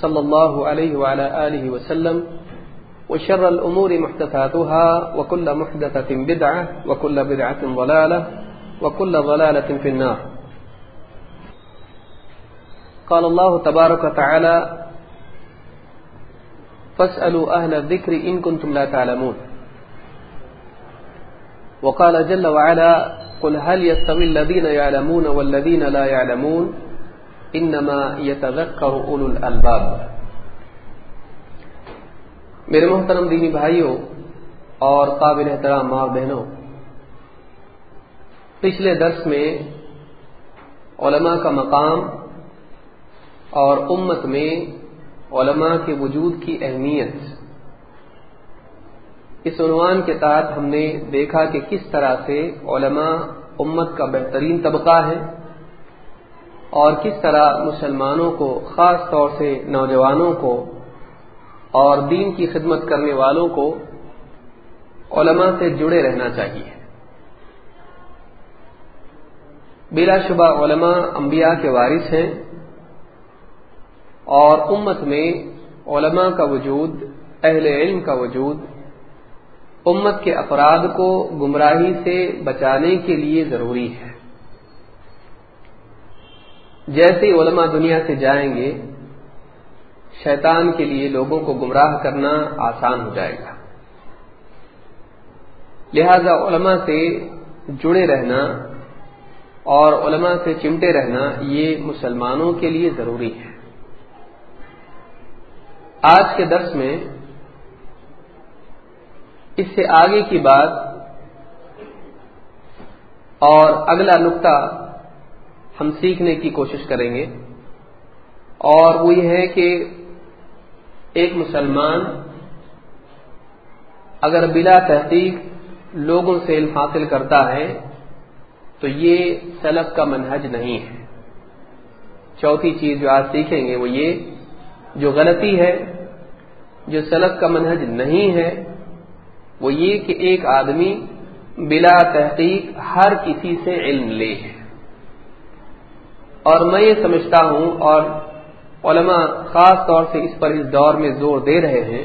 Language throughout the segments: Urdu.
صلى الله عليه وعلى آله وسلم، وشر الأمور محدثاتها، وكل محدثة بدعة، وكل بدعة ضلالة، وكل ضلالة في النار. قال الله تبارك وتعالى فاسألوا أهل الذكر إن كنتم لا تعلمون. وقال جل وعلا قل هل يستوي الذين يعلمون والذين لا يعلمون؟ انما يتذكر اولو الالباب۔ میرے محترم دینی بھائیوں اور قابل احترام ماں بہنوں، پچھلے درس میں علماء کا مقام اور امت میں علماء کے وجود کی اہمیت، اس عنوان کے تحت ہم نے دیکھا کہ کس طرح سے علماء امت کا بہترین طبقہ ہے۔ اور کس طرح مسلمانوں کو، خاص طور سے نوجوانوں کو اور دین کی خدمت کرنے والوں کو علماء سے جڑے رہنا چاہیے۔ بلا شبہ علماء، انبیاء کے وارث ہیں اور امت میں علماء کا وجود، اہل علم کا وجود، امت کے افراد کو گمراہی سے بچانے کے لیے ضروری ہے۔ جیسے علماء دنیا سے جائیں گے، شیطان کے لیے لوگوں کو گمراہ کرنا آسان ہو جائے گا۔ لہذا علماء سے جڑے رہنا اور علماء سے چمٹے رہنا یہ مسلمانوں کے لیے ضروری ہے۔ آج کے درس میں اس سے آگے کی بات اور اگلا نقطہ ہم سیکھنے کی کوشش کریں گے۔ اور وہ یہ ہے کہ ایک مسلمان اگر بلا تحقیق لوگوں سے علم حاصل کرتا ہے، تو یہ سلف کا منہج نہیں ہے۔ چوتھی چیز جو آج سیکھیں گے وہ یہ، جو غلطی ہے، جو سلف کا منہج نہیں ہے، وہ یہ کہ ایک آدمی بلا تحقیق ہر کسی سے علم لے ہے۔ اور میں یہ سمجھتا ہوں اور علماء خاص طور سے اس پر اس دور میں زور دے رہے ہیں،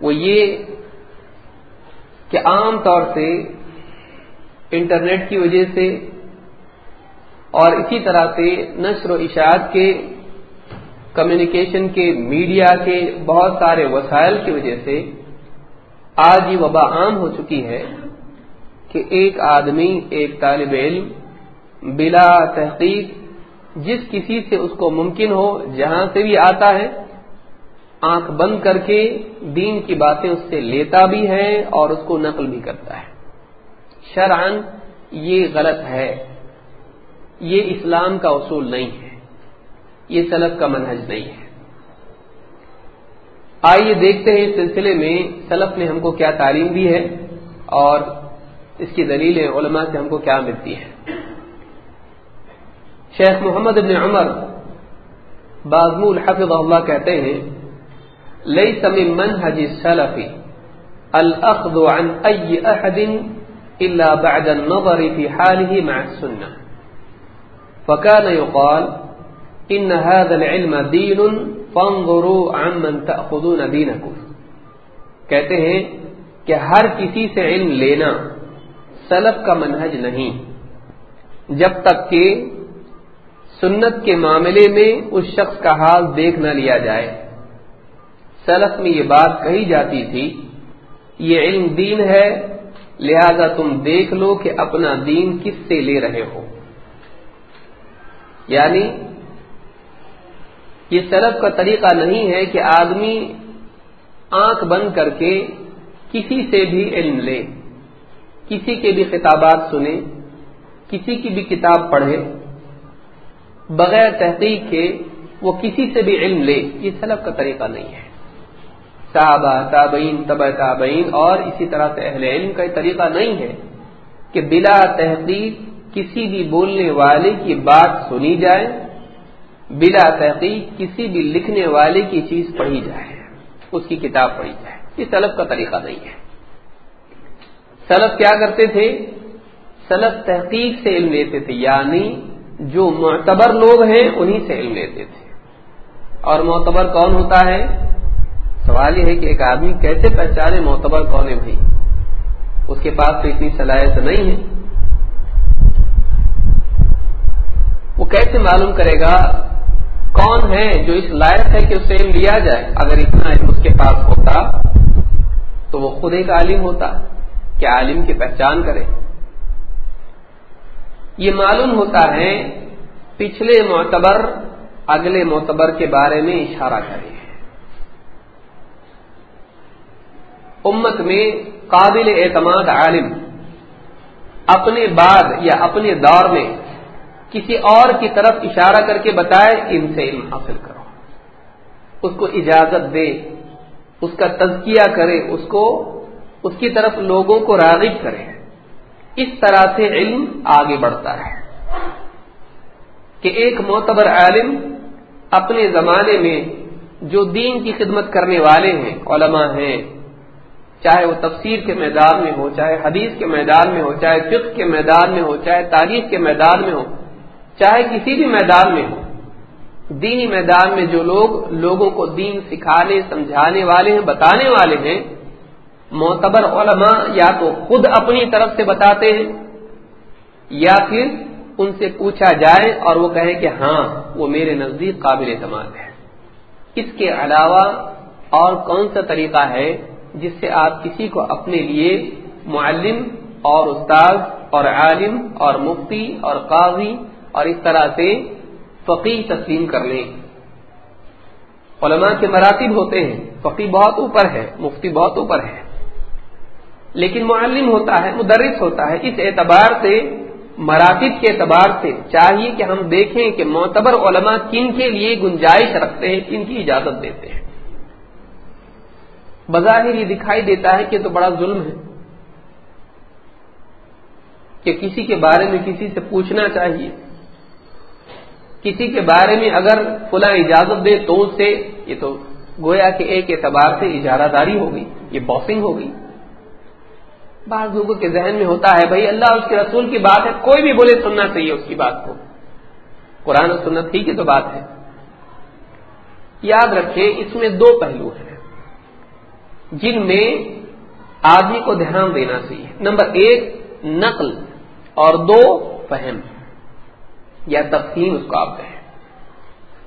وہ یہ کہ عام طور سے انٹرنیٹ کی وجہ سے اور اسی طرح سے نشر و اشاعت کے، کمیونیکیشن کے، میڈیا کے بہت سارے وسائل کی وجہ سے آج یہ وبا عام ہو چکی ہے کہ ایک آدمی، ایک طالب علم بلا تحقیق، جس کسی سے اس کو ممکن ہو، جہاں سے بھی آتا ہے، آنکھ بند کر کے دین کی باتیں اس سے لیتا بھی ہے اور اس کو نقل بھی کرتا ہے۔ شرعن یہ غلط ہے۔ یہ اسلام کا اصول نہیں ہے۔ یہ سلف کا منہج نہیں ہے۔ آئیے دیکھتے ہیں اس سلسلے میں سلف نے ہم کو کیا تعلیم دی ہے اور اس کی دلیلیں علماء سے ہم کو کیا ملتی ہے شیخ محمد ابن عمر بازمول حفظ اللہ کہتے ہیں لئی سم منہج سلفی الاخذ عن اي احد الا بعد النظر في حاله مع السنه فكان يقال ان هذا العلم دين فانظروا عمن تاخذون دينكم. کہتے ہیں کہ ہر کسی سے علم لینا سلف کا منہج نہیں، جب تک کہ سنت کے معاملے میں اس شخص کا حال دیکھ نہ لیا جائے۔ سلف میں یہ بات کہی جاتی تھی، یہ علم دین ہے، لہذا تم دیکھ لو کہ اپنا دین کس سے لے رہے ہو۔ یعنی یہ سلف کا طریقہ نہیں ہے کہ آدمی آنکھ بند کر کے کسی سے بھی علم لے، کسی کے بھی خطابات سنے، کسی کی بھی کتاب پڑھے۔ بغیر تحقیق کے وہ کسی سے بھی علم لے، یہ سلب کا طریقہ نہیں ہے۔ صحابہ، تابعین تب تابعین اور اسی طرح سے اہل علم کا یہ طریقہ نہیں ہے کہ بلا تحقیق کسی بھی بولنے والے کی بات سنی جائے، بلا تحقیق کسی بھی لکھنے والے کی چیز پڑھی جائے، اس کی کتاب پڑھی جائے۔ یہ سلب کا طریقہ نہیں ہے۔ سلب کیا کرتے تھے؟ سلب تحقیق سے علم لیتے تھے یعنی جو معتبر لوگ ہیں انہی سے علم لیتے تھے۔ اور معتبر کون ہوتا ہے؟ سوال یہ ہے کہ ایک آدمی کیسے پہچانے معتبر کون ہے بھائی؟ اس کے پاس تو اتنی صلاحیت نہیں ہے۔ وہ کیسے معلوم کرے گا کون ہے جو اس لائق ہے کہ اسے علم لیا جائے؟ اگر اتنا علم اس کے پاس ہوتا تو وہ خود ایک عالم ہوتا کہ عالم کی پہچان کرے۔ یہ معلوم ہوتا ہے پچھلے معتبر، اگلے معتبر کے بارے میں اشارہ کرے۔ امت میں قابل اعتماد عالم، اپنے بعد یا اپنے دور میں کسی اور کی طرف اشارہ کر کے بتائے، ان سے علم حاصل کرو۔ اس کو اجازت دے، اس کا تزکیہ کرے، اس کو، اس کی طرف لوگوں کو راغب کرے۔ اس طرح سے علم آگے بڑھتا ہے کہ ایک معتبر عالم اپنے زمانے میں جو دین کی خدمت کرنے والے ہیں، علماء ہیں، چاہے وہ تفسیر کے میدان میں ہو، چاہے حدیث کے میدان میں ہو، چاہے فقہ کے میدان میں ہو، چاہے تاریخ کے میدان میں ہو، چاہے کسی بھی میدان میں ہو، دینی میدان میں جو لوگ لوگوں کو دین سکھانے، سمجھانے والے ہیں، بتانے والے ہیں معتبر علماء یا تو خود اپنی طرف سے بتاتے ہیں یا پھر ان سے پوچھا جائے اور وہ کہے کہ ہاں وہ میرے نزدیک قابل اعتماد ہے اس کے علاوہ اور کون سا طریقہ ہے جس سے آپ کسی کو اپنے لیے معلم اور استاد اور عالم اور مفتی اور قاضی اور اس طرح سے فقی تسلیم کر لیں۔ علماء کے مراتب ہوتے ہیں۔ فقی بہت اوپر ہے، مفتی بہت اوپر ہے۔ لیکن معلم ہوتا ہے، مدرس ہوتا ہے، اس اعتبار سے، مراتب کے اعتبار سے چاہیے کہ ہم دیکھیں کہ معتبر علماء کن کے لیے گنجائش رکھتے ہیں، کن کی اجازت دیتے ہیں۔ بظاہر یہ دکھائی دیتا ہے کہ تو بڑا ظلم ہے کہ کسی کے بارے میں کسی سے پوچھنا چاہیے۔ کسی کے بارے میں اگر فلاں اجازت دے تو اس سے، یہ تو گویا کہ ایک اعتبار سے اجارہ داری ہوگی یہ باسنگ ہوگی بعض لوگوں کے ذہن میں ہوتا ہے، بھائی اللہ اس کے رسول کی بات ہے، کوئی بھی بولے سننا چاہیے اس کی بات کو۔ قرآن سنت ہی کی تو بات ہے۔ یاد رکھیں اس میں دو پہلو ہیں۔ جن میں آدمی کو دھیان دینا چاہیے۔ نمبر ایک، نقل۔ اور دو، فہم۔ یا تقسیم اس کو آپ کہیں۔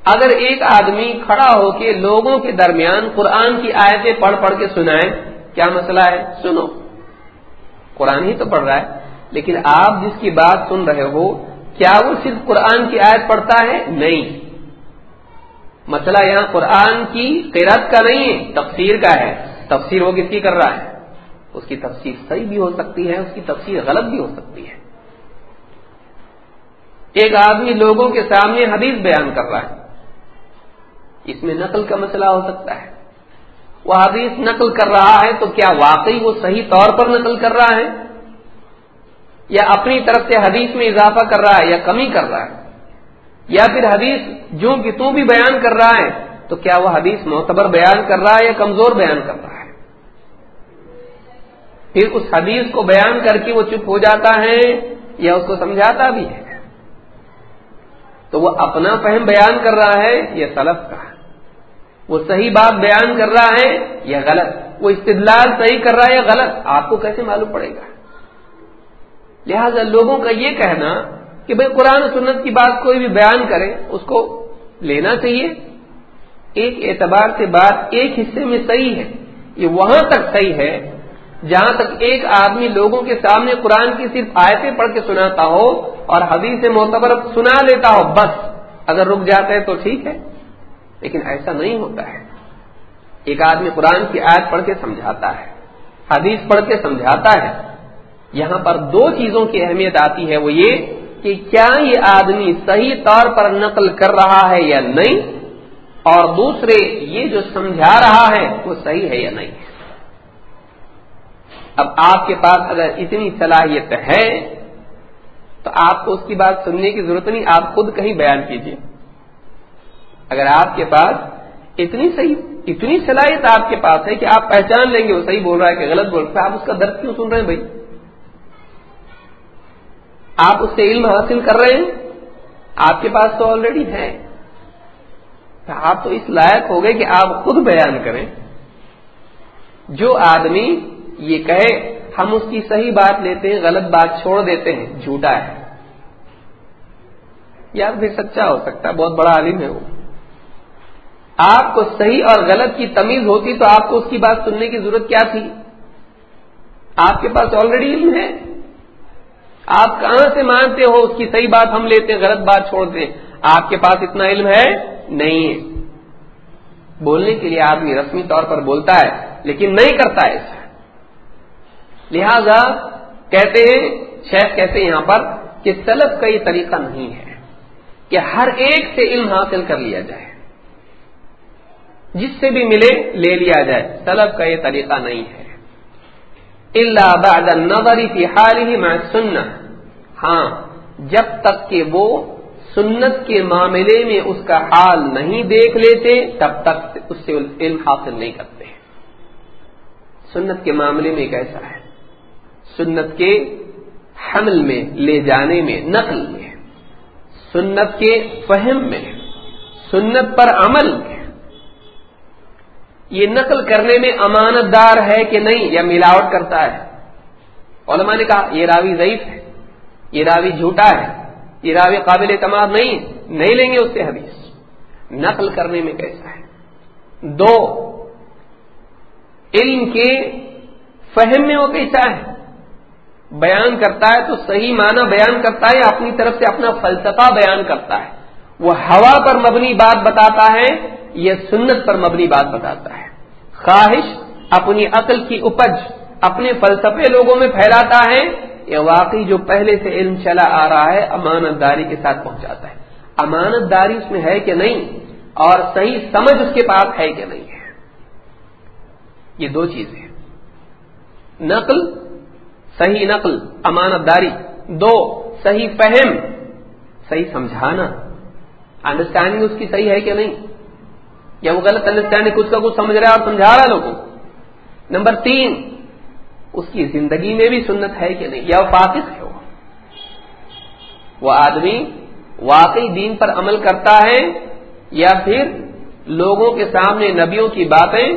اگر ایک آدمی کھڑا ہو کے لوگوں کے درمیان قرآن کی آیتیں پڑھ پڑھ کے سنائے، کیا مسئلہ ہے؟ سنو۔ قرآن ہی تو پڑھ رہا ہے، لیکن آپ جس کی بات سن رہے ہو، کیا وہ صرف قرآن کی آیت پڑھتا ہے؟ نہیں۔ مسئلہ یہاں قرآن کی قیرت کا نہیں ہے، تفسیر کا ہے۔ تفسیر وہ کس کی کر رہا ہے؟ اس کی تفسیر صحیح بھی ہو سکتی ہے، اس کی تفسیر غلط بھی ہو سکتی ہے۔ ایک آدمی لوگوں کے سامنے حدیث بیان کر رہا ہے، اس میں نقل کا مسئلہ ہو سکتا ہے۔ وہ حدیث نقل کر رہا ہے تو کیا واقعی وہ صحیح طور پر نقل کر رہا ہے؟ یا اپنی طرف سے حدیث میں اضافہ کر رہا ہے یا کمی کر رہا ہے؟ یا پھر حدیث جو کہ تو بھی بیان کر رہا ہے تو کیا وہ حدیث معتبر بیان کر رہا ہے یا کمزور بیان کر رہا ہے؟ پھر اس حدیث کو بیان کر کے وہ چپ ہو جاتا ہے یا اس کو سمجھاتا بھی ہے؟ تو وہ اپنا فہم بیان کر رہا ہے یا سلف کا ہے؟ وہ صحیح بات بیان کر رہا ہے یا غلط؟ وہ استدلال صحیح کر رہا ہے یا غلط؟ آپ کو کیسے معلوم پڑے گا؟ لہذا لوگوں کا یہ کہنا کہ بھائی قرآن و سنت کی بات کوئی بھی بیان کرے، اس کو لینا چاہیے۔ ایک اعتبار سے بات ایک حصے میں صحیح ہے، یہ وہاں تک صحیح ہے، جہاں تک ایک آدمی لوگوں کے سامنے قرآن کی صرف آیتیں پڑھ کے سناتا ہو اور حدیث معتبر سنا لیتا ہو، بس۔ اگر رک جاتا ہے تو ٹھیک ہے۔ لیکن ایسا نہیں ہوتا ہے۔ ایک آدمی قرآن کی آیت پڑھ کے سمجھاتا ہے، حدیث پڑھ کے سمجھاتا ہے۔ یہاں پر دو چیزوں کی اہمیت آتی ہے، وہ یہ کہ کیا یہ آدمی صحیح طور پر نقل کر رہا ہے یا نہیں، اور دوسرے یہ جو سمجھا رہا ہے، وہ صحیح ہے یا نہیں۔ اب آپ کے پاس اگر اتنی صلاحیت ہے، تو آپ کو اس کی بات سننے کی ضرورت نہیں، آپ خود کہیں بیان کیجیے اگر آپ کے پاس اتنی صحیح اتنی صلاحیت آپ کے پاس ہے کہ آپ پہچان لیں گے وہ صحیح بول رہا ہے کہ غلط بول رہا ہے، آپ اس کا درد کیوں سن رہے ہیں بھائی؟ آپ اس سے علم حاصل کر رہے ہیں؟ آپ کے پاس تو آلریڈی ہے۔ آپ تو اس لائق ہو گئے کہ آپ خود بیان کریں۔ جو آدمی یہ کہے، ہم اس کی صحیح بات لیتے ہیں، غلط بات چھوڑ دیتے ہیں، جھوٹا ہے۔ یار بھی سچا ہو سکتا ہے، بہت بڑا عالم ہے وہ۔ آپ کو صحیح اور غلط کی تمیز ہوتی تو آپ کو اس کی بات سننے کی ضرورت کیا تھی؟ آپ کے پاس آلریڈی علم ہے۔ آپ کہاں سے مانتے ہو اس کی صحیح بات ہم لیتے ہیں، غلط بات چھوڑتے ہیں؟ آپ کے پاس اتنا علم ہے؟ نہیں۔ ہے بولنے کے لیے آدمی رسمی طور پر بولتا ہے، لیکن نہیں کرتا ہے۔ ایسا لہذا کہتے ہیں، شیخ کہتے ہیں یہاں پر کہ سلف کا یہ طریقہ نہیں ہے کہ ہر ایک سے علم حاصل کر لیا جائے۔ جس سے بھی ملے لے لیا جائے۔ سلف کا یہ طریقہ نہیں ہے۔ اللہ بعد النظر کی حال ہی میں سننا ہاں جب تک کہ وہ سنت کے معاملے میں اس کا حال نہیں دیکھ لیتے، تب تک اس سے علم حاصل نہیں کرتے۔ سنت کے معاملے میں کیسا ہے؟ سنت کے حمل میں، لے جانے میں، نقل میں۔ سنت کے فہم میں۔ سنت پر عمل میں۔ یہ نقل کرنے میں امانت دار ہے کہ نہیں یا ملاوٹ کرتا ہے؟ علماء نے کہا، یہ راوی ضعیف ہے، یہ راوی جھوٹا ہے، یہ راوی قابل اعتماد نہیں نہیں لیں گے اس سے حدیث۔ نقل کرنے میں کیسا ہے؟ دو، علم کے فہم میں وہ کیسا ہے؟ بیان کرتا ہے تو صحیح معنی بیان کرتا ہے یا اپنی طرف سے اپنا فلسفہ بیان کرتا ہے؟ وہ ہوا پر مبنی بات بتاتا ہے یا سنت پر مبنی بات بتاتا ہے۔ خواہش اپنی عقل کی اپج اپنے فلسفے لوگوں میں پھیلاتا ہے یا واقعی جو پہلے سے علم چلا آ رہا ہے امانت داری کے ساتھ پہنچاتا ہے۔ امانت داری اس میں ہے کہ نہیں؟ اور صحیح سمجھ اس کے پاس ہے کہ نہیں؟ ہے یہ دو چیزیں نقل، صحیح نقل امانت داری دو، صحیح فہم، صحیح سمجھانا۔ انڈرسٹینڈنگ اس کی صحیح ہے کہ نہیں؟ یا وہ غلط انڈرسٹینڈنگ کچھ کا کچھ سمجھ رہا ہے اور سمجھا رہا ہے لوگوں نمبر تین، اس کی زندگی میں بھی سنت ہے کہ نہیں؟ یا وہ فاقف ہے وہ آدمی واقعی دین پر عمل کرتا ہے یا پھر لوگوں کے سامنے نبیوں کی باتیں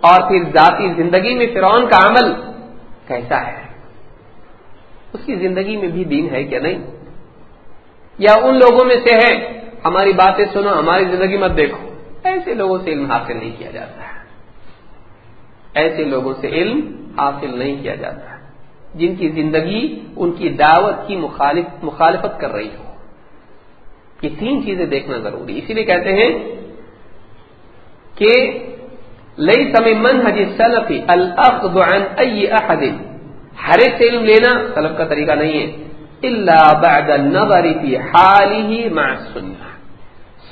اور پھر ذاتی زندگی میں فرعون کا عمل کیسا ہے؟ اس کی زندگی میں بھی دین ہے کہ نہیں؟ یا ان لوگوں میں سے ہے، ہماری باتیں سنو، ہماری زندگی مت دیکھو۔ ایسے لوگوں سے علم حاصل نہیں کیا جاتا ہے۔ ایسے لوگوں سے علم حاصل نہیں کیا جاتا جن کی زندگی ان کی دعوت کی مخالف، مخالفت کر رہی ہو۔ یہ تین چیزیں دیکھنا ضروری اسی لیے کہتے ہیں کہ لئی سمن حجی سلفی احد ہر ایک سے علم لینا سلف کا طریقہ نہیں ہے۔ اللہ بعد النظر فی حاله مع سنت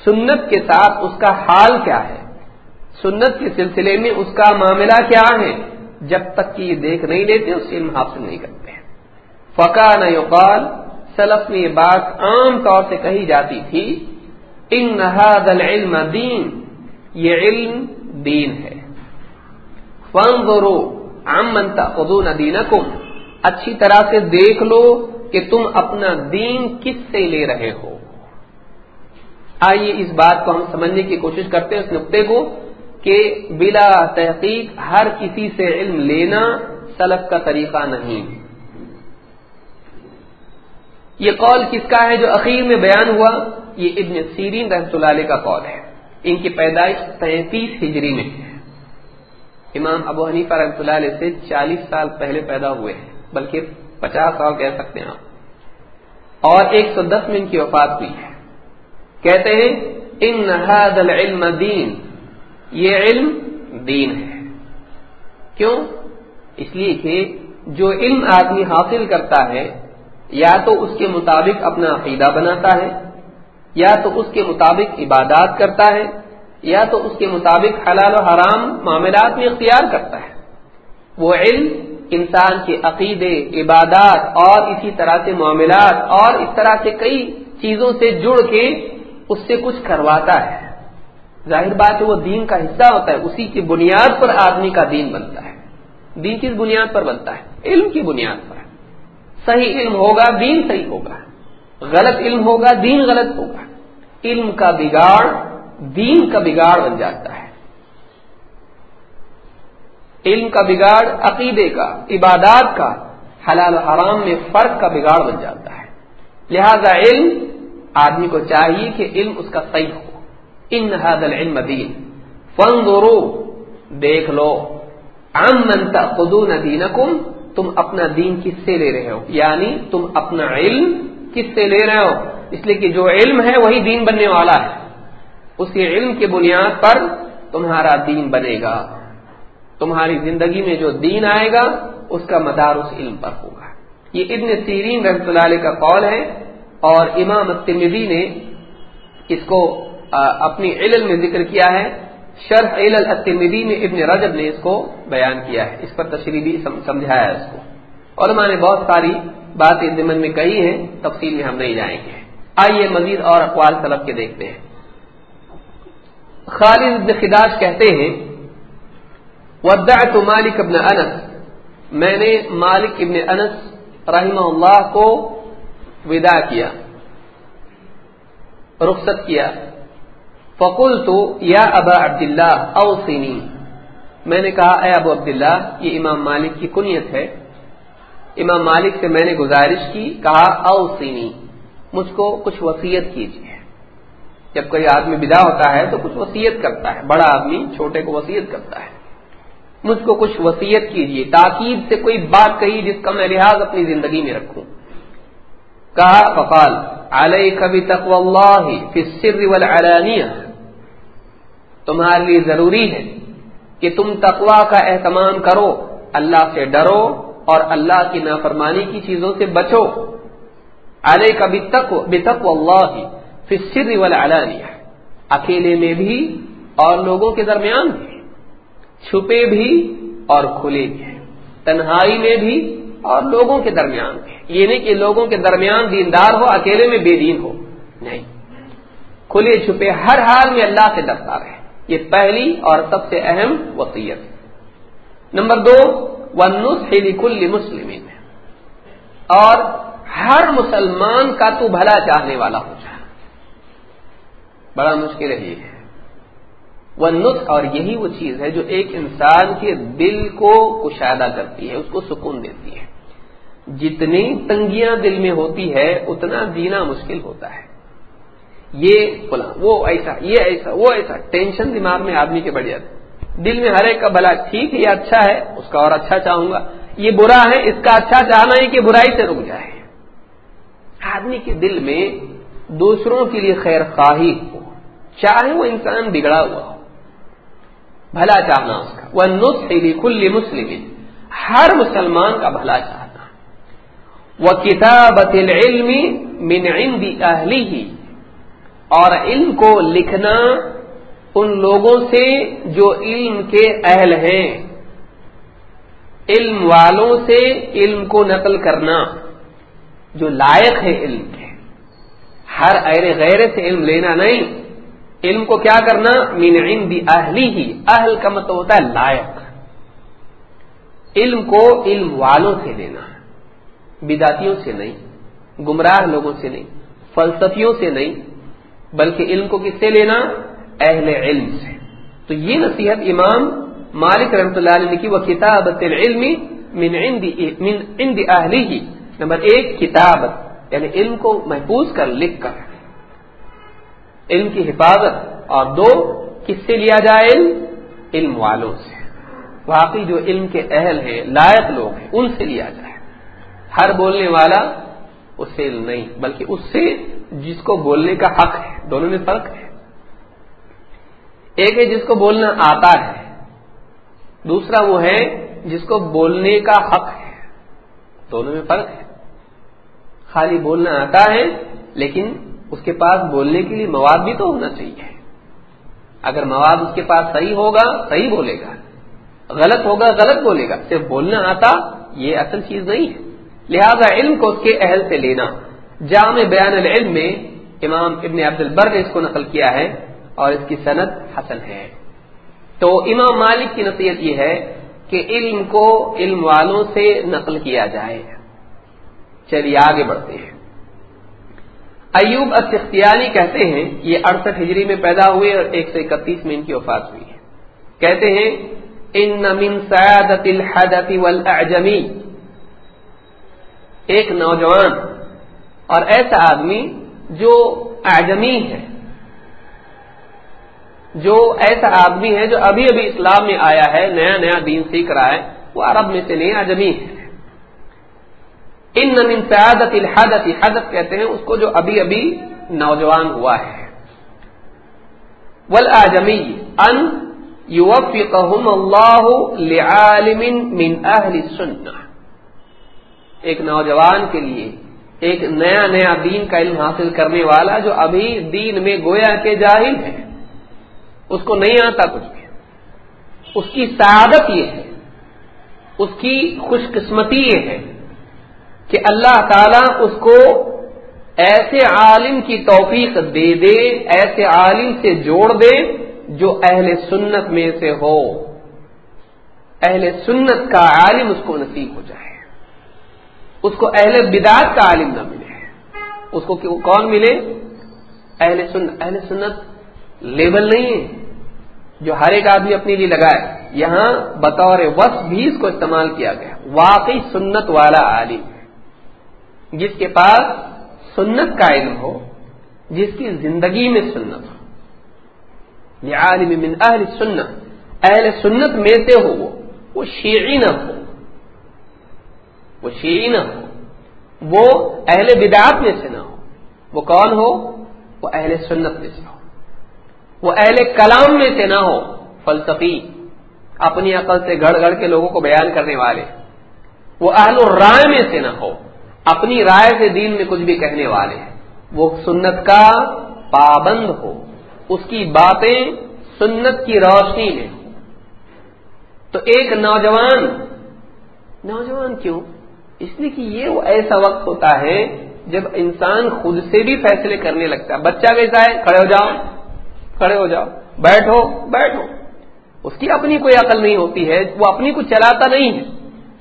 سنت کے ساتھ اس کا حال کیا ہے؟ سنت کے سلسلے میں اس کا معاملہ کیا ہے؟ جب تک کہ یہ دیکھ نہیں لیتے، اس علم حاصل نہیں کرتے فقان یقال سلف میں یہ بات عام طور سے کہی جاتی تھی ان العلم دین یہ علم دین ہے۔ فن گرو خدون دین اچھی طرح سے دیکھ لو کہ تم اپنا دین کس سے لے رہے ہو۔ آئیے اس بات کو ہم سمجھنے کی کوشش کرتے ہیں اس نقطے کو کہ بلا تحقیق ہر کسی سے علم لینا سلف کا طریقہ نہیں۔ یہ قول کس کا ہے جو اخیر میں بیان ہوا؟ یہ ابن سیرین رحمت اللہ علیہ کا قول ہے۔ ان کی پیدائش تینتیس ہجری میں ہے۔ امام ابو حنیفہ رحمۃ اللہ علیہ سے چالیس سال پہلے پیدا ہوئے ہیں، بلکہ پچاس سال کہہ سکتے ہیں آپ۔ اور ایک سو دس میں ان کی وفات ہوئی ہے۔ کہتے ہیں ان العلم دین یہ علم دین ہے۔ کیوں؟ اس لیے کہ جو علم آدمی حاصل کرتا ہے، یا تو اس کے مطابق اپنا عقیدہ بناتا ہے، یا تو اس کے مطابق عبادات کرتا ہے، یا تو اس کے مطابق حلال و حرام معاملات میں اختیار کرتا ہے۔ وہ علم انسان کے عقیدے، عبادات اور اسی طرح سے معاملات اور اس طرح سے کئی چیزوں سے جڑ کے اس سے کچھ کرواتا ہے۔ ظاہر بات ہے وہ دین کا حصہ ہوتا ہے، اسی کی بنیاد پر آدمی کا دین بنتا ہے۔ دین کس بنیاد پر بنتا ہے؟ علم کی بنیاد پر۔ صحیح علم ہوگا، دین صحیح ہوگا۔ غلط علم ہوگا، دین غلط ہوگا۔ علم کا بگاڑ، دین کا بگاڑ بن جاتا ہے۔ علم کا بگاڑ عقیدے کا، عبادات کا، حلال و حرام میں فرق کا بگاڑ بن جاتا ہے۔ لہذا علم آدمی کو چاہیے کہ علم اس کا صحیح ہو۔ ان حاضل علم دین۔ فن دیکھ لو۔ ام منتا خدون دینکم، تم اپنا دین کس سے لے رہے ہو؟ یعنی تم اپنا علم کس سے لے رہے ہو؟ اس لیے کہ جو علم ہے وہی دین بننے والا ہے۔ اسی علم کے بنیاد پر تمہارا دین بنے گا۔ تمہاری زندگی میں جو دین آئے گا، اس کا مدار اس علم پر ہوگا۔ یہ ابن سیرین رحمۃ اللہ علیہ کا قول ہے۔ اور امام التمدی نے اس کو اپنی علم میں ذکر کیا ہے۔ شرح التمدی میں ابن رجب نے اس کو بیان کیا ہے۔ اس پر تشریح بھی سمجھایا ہے اس کو۔ اور میں نے بہت ساری باتیں ضمن میں کہی ہیں، تفصیل میں ہم نہیں جائیں گے۔ آئیے مزید اور اقوال طلب کے دیکھتے ہیں۔ خالد خداش کہتے ہیں، ودعت مالک ابن انس میں نے مالک ابن انس رحمہ اللہ کو ودا کیا، رخصت کیا۔ فقول تو یا ابا عبداللہ اوسینی میں نے کہا، اے ابو عبداللہ، یہ امام مالک کی کنیت ہے۔ امام مالک سے میں نے گزارش کی، کہا اوسینی مجھ کو کچھ وسیعت کیجیے جب کوئی آدمی بدا ہوتا ہے تو کچھ وسیعت کرتا ہے، بڑا آدمی چھوٹے کو وسیعت کرتا ہے۔ مجھ کو کچھ وسیعت کیجیے تاکید سے کوئی بات کہی جس کا میں لحاظ اپنی زندگی میں رکھوں۔ کہا، فقال علیہ کبھی تقو اللہ السر والعلانیہ۔ تمہارے لیے ضروری ہے کہ تم تقوا کا اہتمام کرو، اللہ سے ڈرو اور اللہ کی نافرمانی کی چیزوں سے بچو۔ علیہ کبھی تک بے تقو اللہ فصر والعلانیہ۔ اکیلے میں بھی اور لوگوں کے درمیان بھی۔ چھپے بھی اور کھلے بھی۔ تنہائی میں بھی اور لوگوں کے درمیان بھی۔ یہ نہیں کہ لوگوں کے درمیان دیندار ہو، اکیلے میں بے دین ہو۔ نہیں۔ کھلے چھپے ہر حال میں اللہ سے ڈرتا رہے یہ پہلی اور سب سے اہم وسیعت نمبر دو ونس کل مسلم اور ہر مسلمان کا تو بھلا چاہنے والا ہو جائے۔ بڑا مشکل ہے یہ۔ وہ نسخ اور یہی وہ چیز ہے جو ایک انسان کے دل کو کشادہ کرتی ہے، اس کو سکون دیتی ہے۔ جتنی تنگیاں دل میں ہوتی ہے، اتنا جینا مشکل ہوتا ہے۔ یہ فلاں، وہ ایسا، یہ ایسا، وہ ایسا۔ ٹینشن دماغ میں آدمی کے بڑھ جاتے دل میں ہر ایک کا بھلا، ٹھیک ہے، یہ اچھا ہے، اس کا اور اچھا چاہوں گا۔ یہ برا ہے، اس کا اچھا چاہنا ہی کہ برائی سے رک جائے۔ آدمی کے دل میں دوسروں کے لیے خیر خواہی ہو، چاہے وہ انسان بگڑا ہوا ہو۔ بھلا چاہنا اس کا۔ وہ نسخ کل مسلم۔ ہر مسلمان کا بھلا چاہنا وہ کتابت علم من عند اہلی اور علم کو لکھنا ان لوگوں سے جو علم کے اہل ہیں۔ علم والوں سے علم کو نقل کرنا، جو لائق ہے علم کے۔ ہر ایر غیر سے علم لینا نہیں، علم کو کیا کرنا؟ مین عند اہلی ہی اہل کا مطلب ہوتا ہے لائق۔ علم کو علم والوں سے لینا بداتیوں سے نہیں، گمراہ لوگوں سے نہیں، فلسفیوں سے نہیں، بلکہ علم کو کس سے لینا؟ اہل علم سے۔ تو یہ نصیحت امام مالک رحمۃ اللہ علیہ کی وہ کتابت علم من عند من عند اہلی ہی نمبر ایک، کتابت یعنی علم کو محفوظ کر، لکھ کر۔ علم کی حفاظت، اور دو، کس سے لیا جائے؟ علم علم والوں سے۔ واقعی جو علم کے اہل ہیں، لائق لوگ ہیں، ان سے لیا جائے۔ ہر بولنے والا اس سے نہیں، بلکہ اس سے جس کو بولنے کا حق ہے، دونوں میں فرق ہے۔ ایک ہے جس کو بولنا آتا ہے، دوسرا وہ ہے جس کو بولنے کا حق ہے، دونوں میں فرق ہے۔ خالی بولنا آتا ہے، لیکن اس کے پاس بولنے کے لیے مواد بھی تو ہونا چاہیے۔ اگر مواد اس کے پاس صحیح ہوگا، صحیح بولے گا۔ غلط ہوگا، غلط بولے گا۔ صرف بولنا آتا، یہ اصل چیز نہیں ہے۔ لہذا علم کو اس کے اہل سے لینا۔ جامع بیان العلم میں امام ابن عبد البر نے اس کو نقل کیا ہے اور اس کی صنعت حسن ہے۔ تو امام مالک کی نصیحت یہ ہے کہ علم کو علم والوں سے نقل کیا جائے۔ چلیے آگے بڑھتے ہیں۔ ایوب اسختیانی کہتے ہیں، یہ اڑسٹھ ہجری میں پیدا ہوئے اور ایک سو اکتیس میں ان کی وفات ہوئی ہے۔ کہتے ہیں، ان من سعادت الحدث والاعجمی ایک نوجوان اور ایسا آدمی جو اعجمی ہے، جو ایسا آدمی ہے جو ابھی ابھی اسلام میں آیا ہے، نیا نیا دین سیکھ رہا ہے، وہ عرب میں سے نہیں، اعجمی ہے۔ ان من سعادت الحدث کہتے ہیں اس کو جو ابھی ابھی نوجوان ہوا ہے۔ والاعجمی ان یوفقہم اللہ لعالم من اہل السنہ ایک نوجوان کے لیے، ایک نیا نیا دین کا علم حاصل کرنے والا جو ابھی دین میں گویا کے جاہل ہے۔ اس کو نہیں آتا کچھ بھی۔ اس کی سعادت یہ ہے، اس کی خوش قسمتی یہ ہے کہ اللہ تعالی اس کو ایسے عالم کی توفیق دے دے، ایسے عالم سے جوڑ دے جو اہل سنت میں سے ہو۔ اہل سنت کا عالم اس کو نصیب ہو جائے۔ اس کو اہل بدعت کا عالم نہ ملے۔ اس کو کون ملے؟ اہل سنت۔ اہل سنت لیبل نہیں ہے۔ جو ہر ایک آدمی اپنے لیے لگائے۔ یہاں بطور وصف بھی اس کو استعمال کیا گیا۔ واقعی سنت والا عالم۔ جس کے پاس سنت کا علم ہو، جس کی زندگی میں سنت ہو۔ یہ عالم من اہل سنت۔ اہل سنت میں سے ہو وہ۔ وہ شیعی نہ ہو۔ وہ شیعی نہ ہو، وہ اہل بدعات میں سے نہ ہو۔ وہ کون ہو؟ وہ اہل سنت میں سے ہو۔ وہ اہل کلام میں سے نہ ہو، فلسفی، اپنی عقل سے گڑ گڑ کے لوگوں کو بیان کرنے والے۔ وہ اہل رائے میں سے نہ ہو، اپنی رائے سے دین میں کچھ بھی کہنے والے۔ وہ سنت کا پابند ہو۔ اس کی باتیں سنت کی روشنی میں ہو۔ تو ایک نوجوان نوجوان کیوں؟ اس لیے کہ یہ وہ ایسا وقت ہوتا ہے جب انسان خود سے بھی فیصلے کرنے لگتا ہے۔ بچہ کیسا ہے؟ کھڑے ہو جاؤ، کھڑے ہو جاؤ، بیٹھو بیٹھو۔ اس کی اپنی کوئی عقل نہیں ہوتی ہے، وہ اپنی کو چلاتا نہیں ہے۔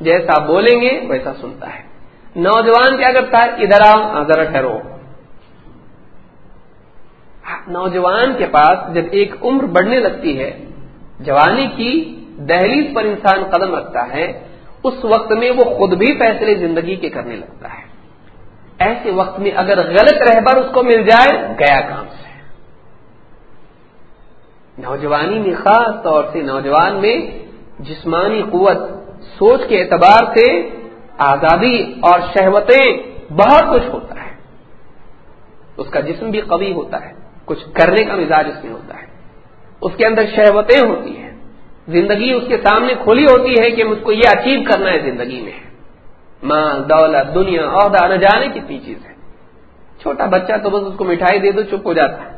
جیسا بولیں گے، ویسا سنتا ہے۔ نوجوان کیا کرتا ہے؟ ادھر آؤ ذرا ٹھہرو۔ نوجوان کے پاس جب ایک عمر بڑھنے لگتی ہے، جوانی کی دہلیز پر انسان قدم رکھتا ہے اس وقت میں وہ خود بھی فیصلے زندگی کے کرنے لگتا ہے۔ ایسے وقت میں اگر غلط رہبر اس کو مل جائے، گیا کام سے۔ نوجوانی میں خاص طور سے نوجوان میں جسمانی قوت، سوچ کے اعتبار سے آزادی اور شہوتیں بہت کچھ ہوتا ہے۔ اس کا جسم بھی قوی ہوتا ہے، کچھ کرنے کا مزاج اس میں ہوتا ہے۔ اس کے اندر شہوتیں ہوتی ہیں۔ زندگی اس کے سامنے کھلی ہوتی ہے کہ مجھ کو یہ اچیو کرنا ہے زندگی میں۔ مال، دولت، دنیا عہدہ نہ جانے کتنی چیز ہے چھوٹا بچہ تو بس اس کو مٹھائی دے دو، چپ ہو جاتا ہے۔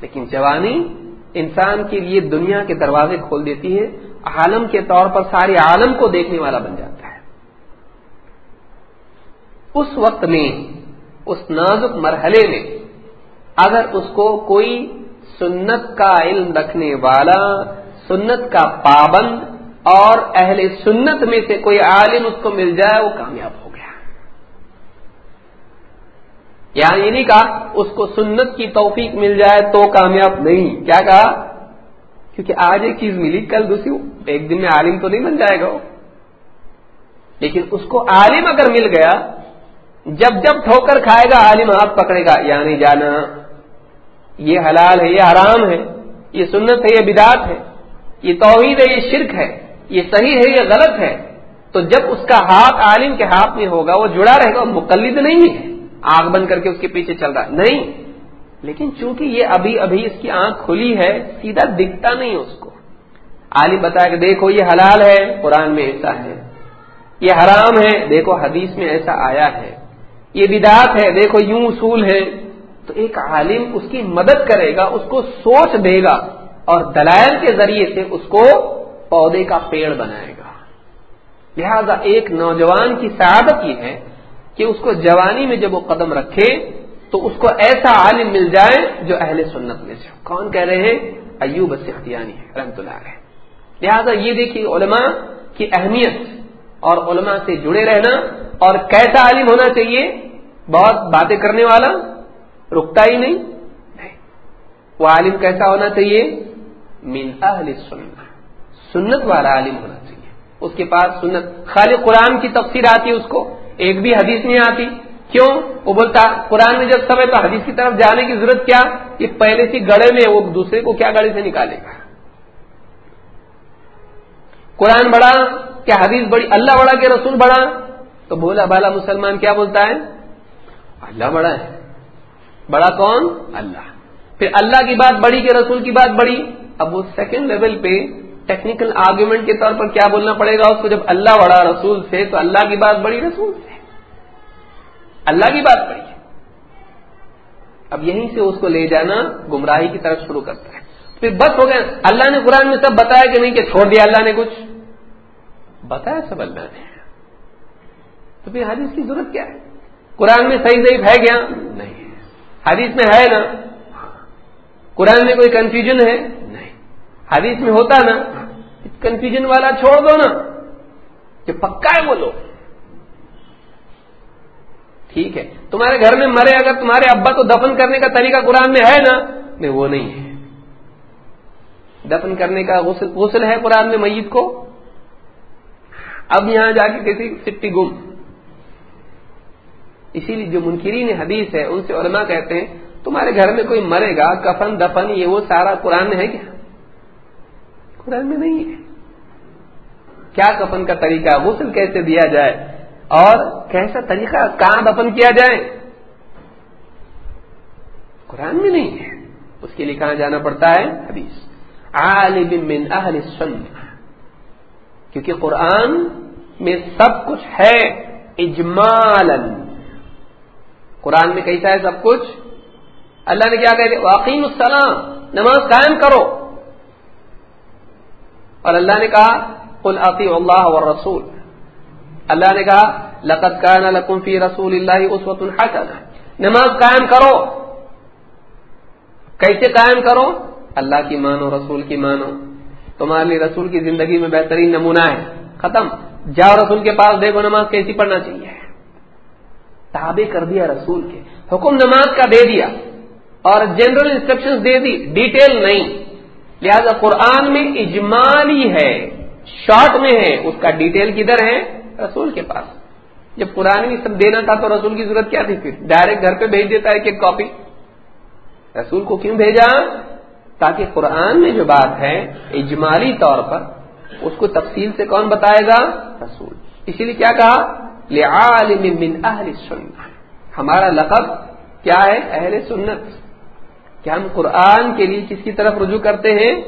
لیکن جوانی انسان کے لیے دنیا کے دروازے کھول دیتی ہے، عالم کے طور پر سارے عالم کو دیکھنے والا بن جاتا ہے۔ اس وقت میں، اس نازک مرحلے میں، اگر اس کو کوئی سنت کا علم رکھنے والا سنت کا پابند اور اہل سنت میں سے کوئی عالم اس کو مل جائے، وہ کامیاب ہو گیا۔ یعنی یہ نہیں کہا اس کو سنت کی توفیق مل جائے تو کامیاب نہیں۔ کیا کہا؟ کیونکہ آج ایک چیز ملی، کل دوسری۔ ایک دن میں عالم تو نہیں بن جائے گا وہ۔ لیکن اس کو عالم اگر مل گیا، جب جب ٹھوکر کھائے گا، عالم ہاتھ پکڑے گا۔ یعنی جانا، یہ حلال ہے، یہ حرام ہے، یہ سنت ہے، یہ بدات ہے۔ یہ توحید ہے، یہ شرک ہے، یہ صحیح ہے، یہ غلط ہے۔ تو جب اس کا ہاتھ عالم کے ہاتھ میں ہوگا، وہ جڑا رہے گا مقلد نہیں ہے۔ آگ بند کر کے اس کے پیچھے چل رہا نہیں۔ لیکن چونکہ یہ ابھی ابھی اس کی آنکھ کھلی ہے، سیدھا دکھتا نہیں اس کو۔ عالم بتایا کہ دیکھو، یہ حلال ہے، قرآن میں ایسا ہے۔ یہ حرام ہے، دیکھو، حدیث میں ایسا آیا ہے۔ یہ بدعت ہے، دیکھو، یوں اصول ہے۔ تو ایک عالم اس کی مدد کرے گا، اس کو سوچ دے گا۔ اور دلائل کے ذریعے سے اس کو پودے کا پیڑ بنائے گا۔ لہذا ایک نوجوان کی سعادت یہ ہے کہ اس کو جوانی میں جب وہ قدم رکھے تو اس کو ایسا عالم مل جائے جو اہل سنت میں سے کون کہہ رہے ہیں؟ ایوب سختیانی ہے رحمت اللہ علیہ۔ لہذا یہ دیکھیے علماء کی اہمیت اور علماء سے جڑے رہنا اور کیسا عالم ہونا چاہیے، بہت باتیں کرنے والا رکتا ہی نہیں۔ وہ عالم کیسا ہونا چاہیے؟ من اہل سنت۔ سنت والا عالم ہونا چاہیے۔ اس کے پاس سنت، خالی قرآن کی تفسیر آتی ہے اس کو، ایک بھی حدیث نہیں آتی۔ کیوں؟ وہ بولتا، قرآن میں جب سب ہے تو حدیث کی طرف جانے کی ضرورت کیا؟ یہ پہلے سے گڑے میں وہ دوسرے کو کیا گڑے سے نکالے گا؟ قرآن بڑا کیا حدیث بڑی، اللہ بڑا کہ رسول بڑا؟ تو بولا، بالا مسلمان کیا بولتا ہے؟ اللہ بڑا ہے۔ بڑا کون؟ اللہ۔ پھر اللہ کی بات بڑی کہ رسول کی بات بڑی؟ اب وہ سیکنڈ لیول پہ ٹیکنیکل آرگومنٹ کے طور پر کیا بولنا پڑے گا؟ اس کو جب اللہ بڑا رسول سے تو اللہ کی بات بڑی رسول سے اللہ کی بات بڑی ہے۔ اب یہیں سے اس کو لے جانا گمراہی کی طرف شروع کرتا ہے۔ پھر بس ہو گیا۔ اللہ نے قرآن میں سب بتایا کہ نہیں کہ چھوڑ دیا اللہ نے کچھ۔ بتایا سب اللہ نے۔ تو پھر حدیث کی ضرورت کیا ہے؟ قرآن میں صحیح صحیح ہے کیا؟ نہیں حدیث میں ہے نا۔ قرآن میں کوئی کنفیوژن ہے؟ حدیث میں ہوتا نا کنفیوژن والا چھوڑ دو نا۔ کہ پکا ہے بولو ٹھیک ہے۔ تمہارے گھر میں مرے، اگر تمہارے ابا کو دفن کرنے کا طریقہ قرآن میں ہے نا، نہیں، وہ نہیں ہے۔ دفن کرنے کا غسل غسل ہے قرآن میں میت کو۔ اب یہاں جا کے کسی سٹی گم۔ اسی لیے جو منکرین حدیث ہے، ان سے علماء کہتے ہیں، تمہارے گھر میں کوئی مرے گا، کفن، دفن، یہ وہ سارا قرآن میں ہے کیا قرآن میں نہیں ہے۔ کیا کفن کا طریقہ غسل کیسے دیا جائے اور کیسا طریقہ کہاں دفن کیا جائے؟ قرآن میں نہیں ہے۔ اس کے لیے کہاں جانا پڑتا ہے؟ حدیث۔ عالم من اہل کیونکہ قرآن میں سب کچھ ہے اجمال قرآن میں کیسا ہے سب کچھ۔ اللہ نے کیا کہ واقعی السلام نماز قائم کرو۔ اور اللہ نے کہا، قل عقی اللہ و رسول اللہ نے کہا لقت لکم فی رسول اللہ اس وقت نماز قائم کرو۔ کیسے قائم کرو؟ اللہ کی مانو، رسول کی مانو۔ تمہارے لیے رسول کی زندگی میں بہترین نمونہ ہے۔ ختم۔ جاؤ رسول کے پاس دیکھو، نماز کیسی پڑھنا چاہیے۔ تابع کر دیا رسول کے۔ حکم نماز کا دے دیا۔ اور جنرل انسٹرکشن دے دی۔ ڈیٹیل نہیں۔ لہذا قرآن میں اجمالی ہے، شارٹ میں ہے، اس کا ڈیٹیل کدھر ہے؟ رسول کے پاس۔ جب قرآن میں سب دینا تھا تو رسول کی ضرورت کیا تھی؟ پھر ڈائریکٹ گھر پہ بھیج دیتا ہے کہ کاپی رسول کو کیوں بھیجا؟ تاکہ قرآن میں جو بات ہے، اجمالی طور پر، اس کو تفصیل سے کون بتائے گا؟ رسول۔ اسی لیے کیا کہا؟ لعالم من اہل سنت ہمارا لقب کیا ہے؟ اہل سنت کیا ہم قرآن کے لیے کس کی طرف رجوع کرتے ہیں؟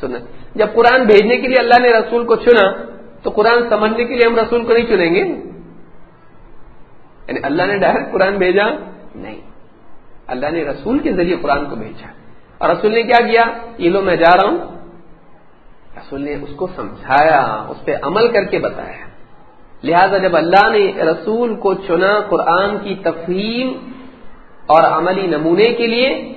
سنت۔ جب قرآن بھیجنے کے لیے اللہ نے رسول کو چنا، تو قرآن سمجھنے کے لیے ہم رسول کو نہیں چنیں گے؟ یعنی اللہ نے ڈائریکٹ قرآن بھیجا؟ نہیں۔ اللہ نے رسول کے ذریعے قرآن کو بھیجا۔ اور رسول نے کیا کیا؟ یہ لو میں جا رہا ہوں۔ رسول نے اس کو سمجھایا، اس پہ عمل کر کے بتایا۔ لہذا جب اللہ نے رسول کو چنا قرآن کی تفہیم اور عملی نمونے کے لیے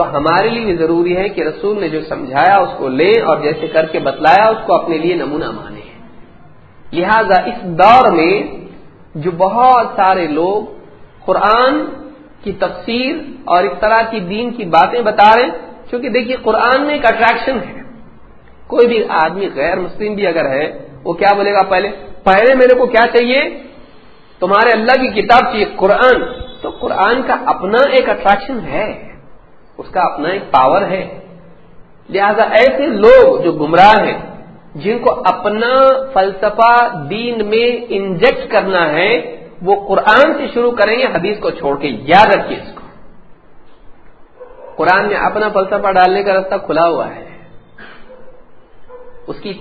تو ہمارے لیے ضروری ہے کہ رسول نے جو سمجھایا اس کو لیں اور جیسے کر کے بتلایا، اس کو اپنے لیے نمونہ مانے۔ لہذا اس دور میں جو بہت سارے لوگ قرآن کی تفسیر اور اس طرح کی دین کی باتیں بتا رہے ہیں کیونکہ دیکھیے قرآن میں ایک اٹریکشن ہے۔ کوئی بھی آدمی غیر مسلم بھی اگر ہے، وہ کیا بولے گا پہلے؟ پہلے میرے کو کیا چاہیے؟ تمہارے اللہ کی کتاب چاہیے قرآن۔ تو قرآن کا اپنا ایک اٹریکشن ہے۔ اس کا اپنا ایک پاور ہے۔ لہذا ایسے لوگ جو گمراہ ہیں، جن کو اپنا فلسفہ دین میں انجیکٹ کرنا ہے، وہ قرآن سے شروع کریں گے حدیث کو چھوڑ کے یاد رکھیے اس کو۔ قرآن میں اپنا فلسفہ ڈالنے کا راستہ کھلا ہوا ہے۔ اس کی،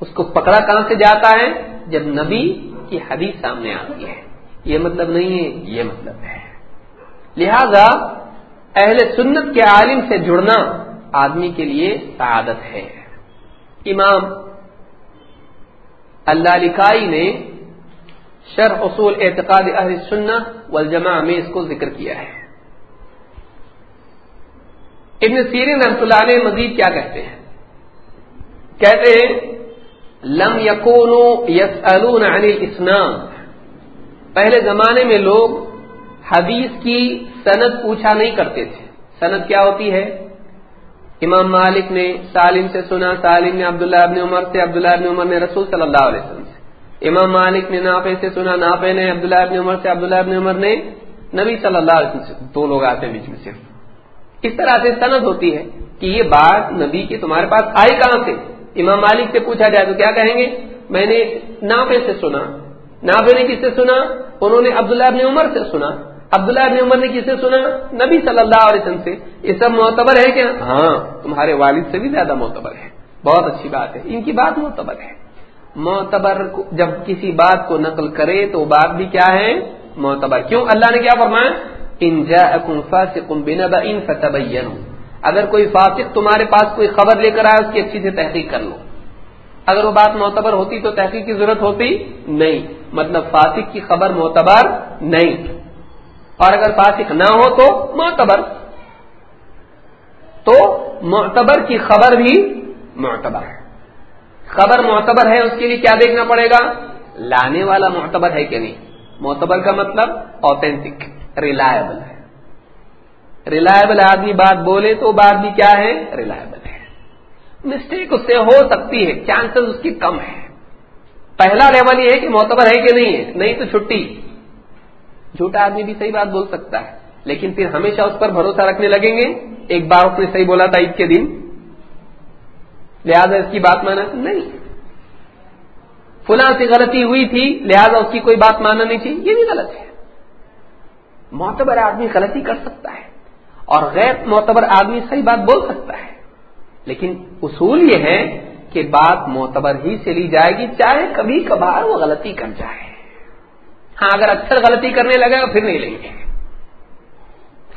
اس کو پکڑا کہاں سے جاتا ہے؟ جب نبی کی حدیث سامنے آتی ہے۔ یہ مطلب نہیں ہے، یہ مطلب ہے۔ لہذا اہل سنت کے عالم سے جڑنا آدمی کے لیے سعادت ہے۔ امام اللہ لکھائی نے شرح اصول اعتقاد اہل سننا والجماع میں اس کو ذکر کیا ہے۔ ابن سیرین رحمت اللہ علیہ مزید کیا کہتے ہیں؟ کہتے ہیں، لم یقون یس عن الاسلام۔ پہلے زمانے میں لوگ حدیث کی سند پوچھا نہیں کرتے تھے۔ سند کیا ہوتی ہے؟ امام مالک نے سالم سے سنا، سالم نے عبداللہ ابن عمر سے، عبداللہ ابن عمر نے رسول صلی اللہ علیہ وسلم سے۔ امام مالک نے نافع سے سنا، نافع نے عبداللہ ابن عمر سے، عبداللہ ابن عمر نے نبی صلی اللہ علیہ وسلم سے۔ دو لوگ آتے ہیں بیچ میں صرف۔ اس طرح سے سند ہوتی ہے کہ یہ بات نبی کی تمہارے پاس آئی کہاں سے؟ امام مالک سے پوچھا جائے تو کیا کہیں گے؟ میں نے نافے سے سنا۔ نافے نے کس سے سنا؟ انہوں نے عبداللہ ابن عمر سے سنا۔ عبداللہ ابن عمر نے کس سے سنا؟ نبی صلی اللہ علیہ وسلم سے۔ یہ سب معتبر ہے کیا؟ ہاں۔ تمہارے والد سے بھی زیادہ معتبر ہے بہت اچھی بات ہے۔ ان کی بات معتبر ہے۔ معتبر جب کسی بات کو نقل کرے تو بات بھی کیا ہے؟ معتبر۔ کیوں؟ اللہ نے کیا فرمایا؟ ان فاسق بنبأ فتبینوا اگر کوئی فاسق تمہارے پاس کوئی خبر لے کر آئے اس کی اچھی سے تحقیق کر لو۔ اگر وہ بات معتبر ہوتی تو تحقیق کی ضرورت ہوتی نہیں۔ مطلب فاسق کی خبر معتبر نہیں۔ اور اگر فاسق نہ ہو تو معتبر۔ تو معتبر کی خبر بھی معتبر ہے۔ خبر معتبر ہے، اس کے لیے کیا دیکھنا پڑے گا؟ لانے والا معتبر ہے کہ نہیں؟ معتبر کا مطلب اوتھینٹک ریلائبل ہے۔ ریلائبل آدمی بات بولے تو بات بھی کیا ہے؟ ریلائبل ہے۔ مسٹیک اس سے ہو سکتی ہے چانسز اس کی کم ہے پہلا لیول یہ ہے کہ معتبر ہے کہ نہیں ہے، نہیں تو چھٹی۔ جھوٹا آدمی بھی صحیح بات بول سکتا ہے، لیکن پھر ہمیشہ اس پر بھروسہ رکھنے لگیں گے۔ ایک بار اس نے صحیح بولا تھا عید کے دن۔ لہذا اس کی بات مانا نہیں۔ فلاں سے غلطی ہوئی تھی، لہذا اس کی کوئی بات ماننا نہیں چاہیے یہ بھی غلط ہے۔ معتبر آدمی غلطی کر سکتا ہے اور غیر معتبر آدمی صحیح بات بول سکتا ہے۔ لیکن اصول یہ ہے کہ بات معتبر ہی سے لی جائے گی، چاہے کبھی کبھار وہ غلطی کر جائے۔ ہاں اگر اکثر غلطی کرنے لگا پھر نہیں لیں گے۔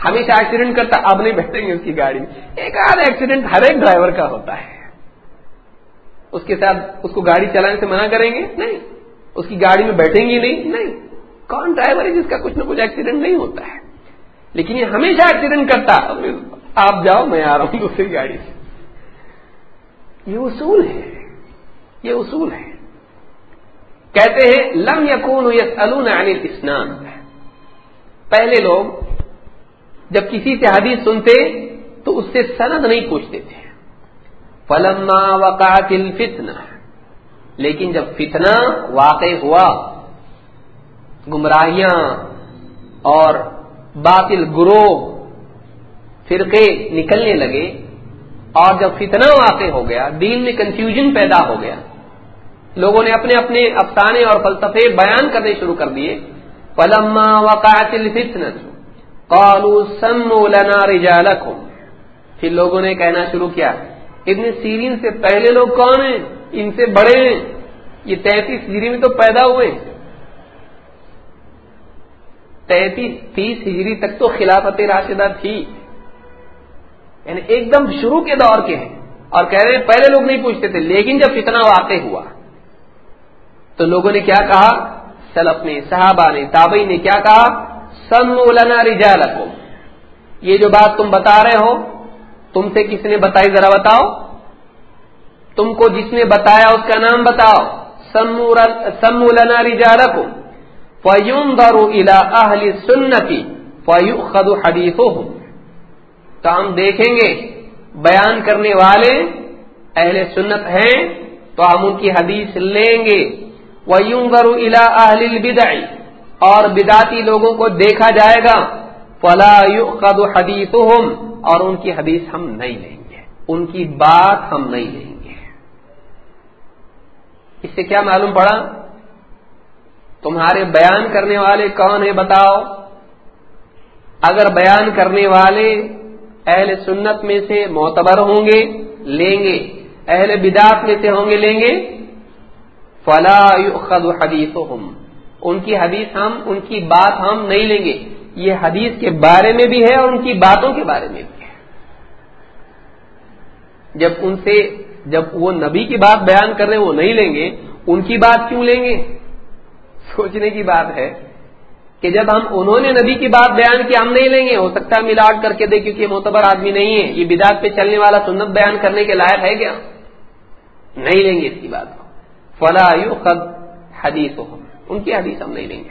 ہمیشہ ایکسیڈنٹ کرتا، اب نہیں بیٹھیں گے اس کی گاڑی۔ ایک آدھ ایکسیڈنٹ ہر ایک ڈرائیور کا ہوتا ہے۔ اس کے ساتھ اس کو گاڑی چلانے سے منع کریں گے؟ نہیں۔ اس کی گاڑی میں بیٹھیں گی نہیں؟ نہیں۔ کون ڈرائیور ہے جس کا کچھ نہ کچھ ایکسیڈنٹ نہیں ہوتا ہے؟ لیکن یہ ہمیشہ ایکسیڈنٹ کرتا۔ آپ جاؤ، میں آ رہا ہوں دوسری گاڑی سے۔ یہ اصول ہے۔ یہ اصول ہے۔ کہتے ہیں، لم یقون یسالون عن الاسنان پہلے لوگ جب کسی سے حدیث سنتے تو اس سے سند نہیں پوچھتے تھے. فلما وقعت الفتنہ. لیکن جب فتنہ واقع ہوا، گمراہیاں اور باطل گروہ فرقے نکلنے لگے اور جب فتنہ واقع ہو گیا، دین میں کنفیوژن پیدا ہو گیا لوگوں نے اپنے اپنے افسانے اور فلسفے بیان کرنے شروع کر دیے۔ پلما وقات لنا رجالکم پھر لوگوں نے کہنا شروع کیا، ابن سیرین سے پہلے لوگ کون ہیں؟ ان سے بڑے ہیں۔ یہ تینتیس ہجری میں تو پیدا ہوئے تینتیس تیس ہجری تک تو خلافت راشدہ تھی۔ یعنی ایک دم شروع کے دور کے ہیں۔ اور کہہ رہے ہیں، پہلے لوگ نہیں پوچھتے تھے، لیکن جب فتنا واقع ہوا تو لوگوں نے کیا کہا؟ سلف نے صحابہ نے تابئی نے کیا کہا؟ سم لنا رجال یہ جو بات تم بتا رہے ہو، تم سے کس نے بتائی؟ ذرا بتاؤ۔ تم کو جس نے بتایا اس کا نام بتاؤ۔ سم لنا رجال فیون درو الا سنتی فیو خد حدیث تو ہم دیکھیں گے، بیان کرنے والے اہل سنت ہیں، تو ہم ان کی حدیث لیں گے۔ وہ یوں گرو الا اہل بدائی اور بداتی لوگوں کو دیکھا جائے گا۔ فلا قد حدیث اور ان کی حدیث ہم نہیں لیں گے۔ ان کی بات ہم نہیں لیں گے۔ اس سے کیا معلوم پڑا؟ تمہارے بیان کرنے والے کون ہیں بتاؤ؟ اگر بیان کرنے والے اہل سنت میں سے معتبر ہوں گے، لیں گے۔ اہل بدعت میں سے ہوں گے، لیں گے۔ فلا خد ان کی حدیث ہم، ان کی بات ہم نہیں لیں گے۔ یہ حدیث کے بارے میں بھی ہے اور ان کی باتوں کے بارے میں بھی ہے۔ جب ان سے، جب وہ نبی کی بات بیان کر رہے ہیں، وہ نہیں لیں گے، ان کی بات کیوں لیں گے؟ سوچنے کی بات ہے کہ جب ہم، انہوں نے نبی کی بات بیان کی، ہم نہیں لیں گے۔ ہو سکتا ہے ملاٹ کر کے دے کیونکہ یہ معتبر آدمی نہیں ہے۔ یہ بدعت پہ چلنے والا سنت بیان کرنے کے لائق ہے کیا؟ نہیں لیں گے اس کی بات۔ کو فلاح خد حدیث ان کی حدیث ہم نہیں لیں گے۔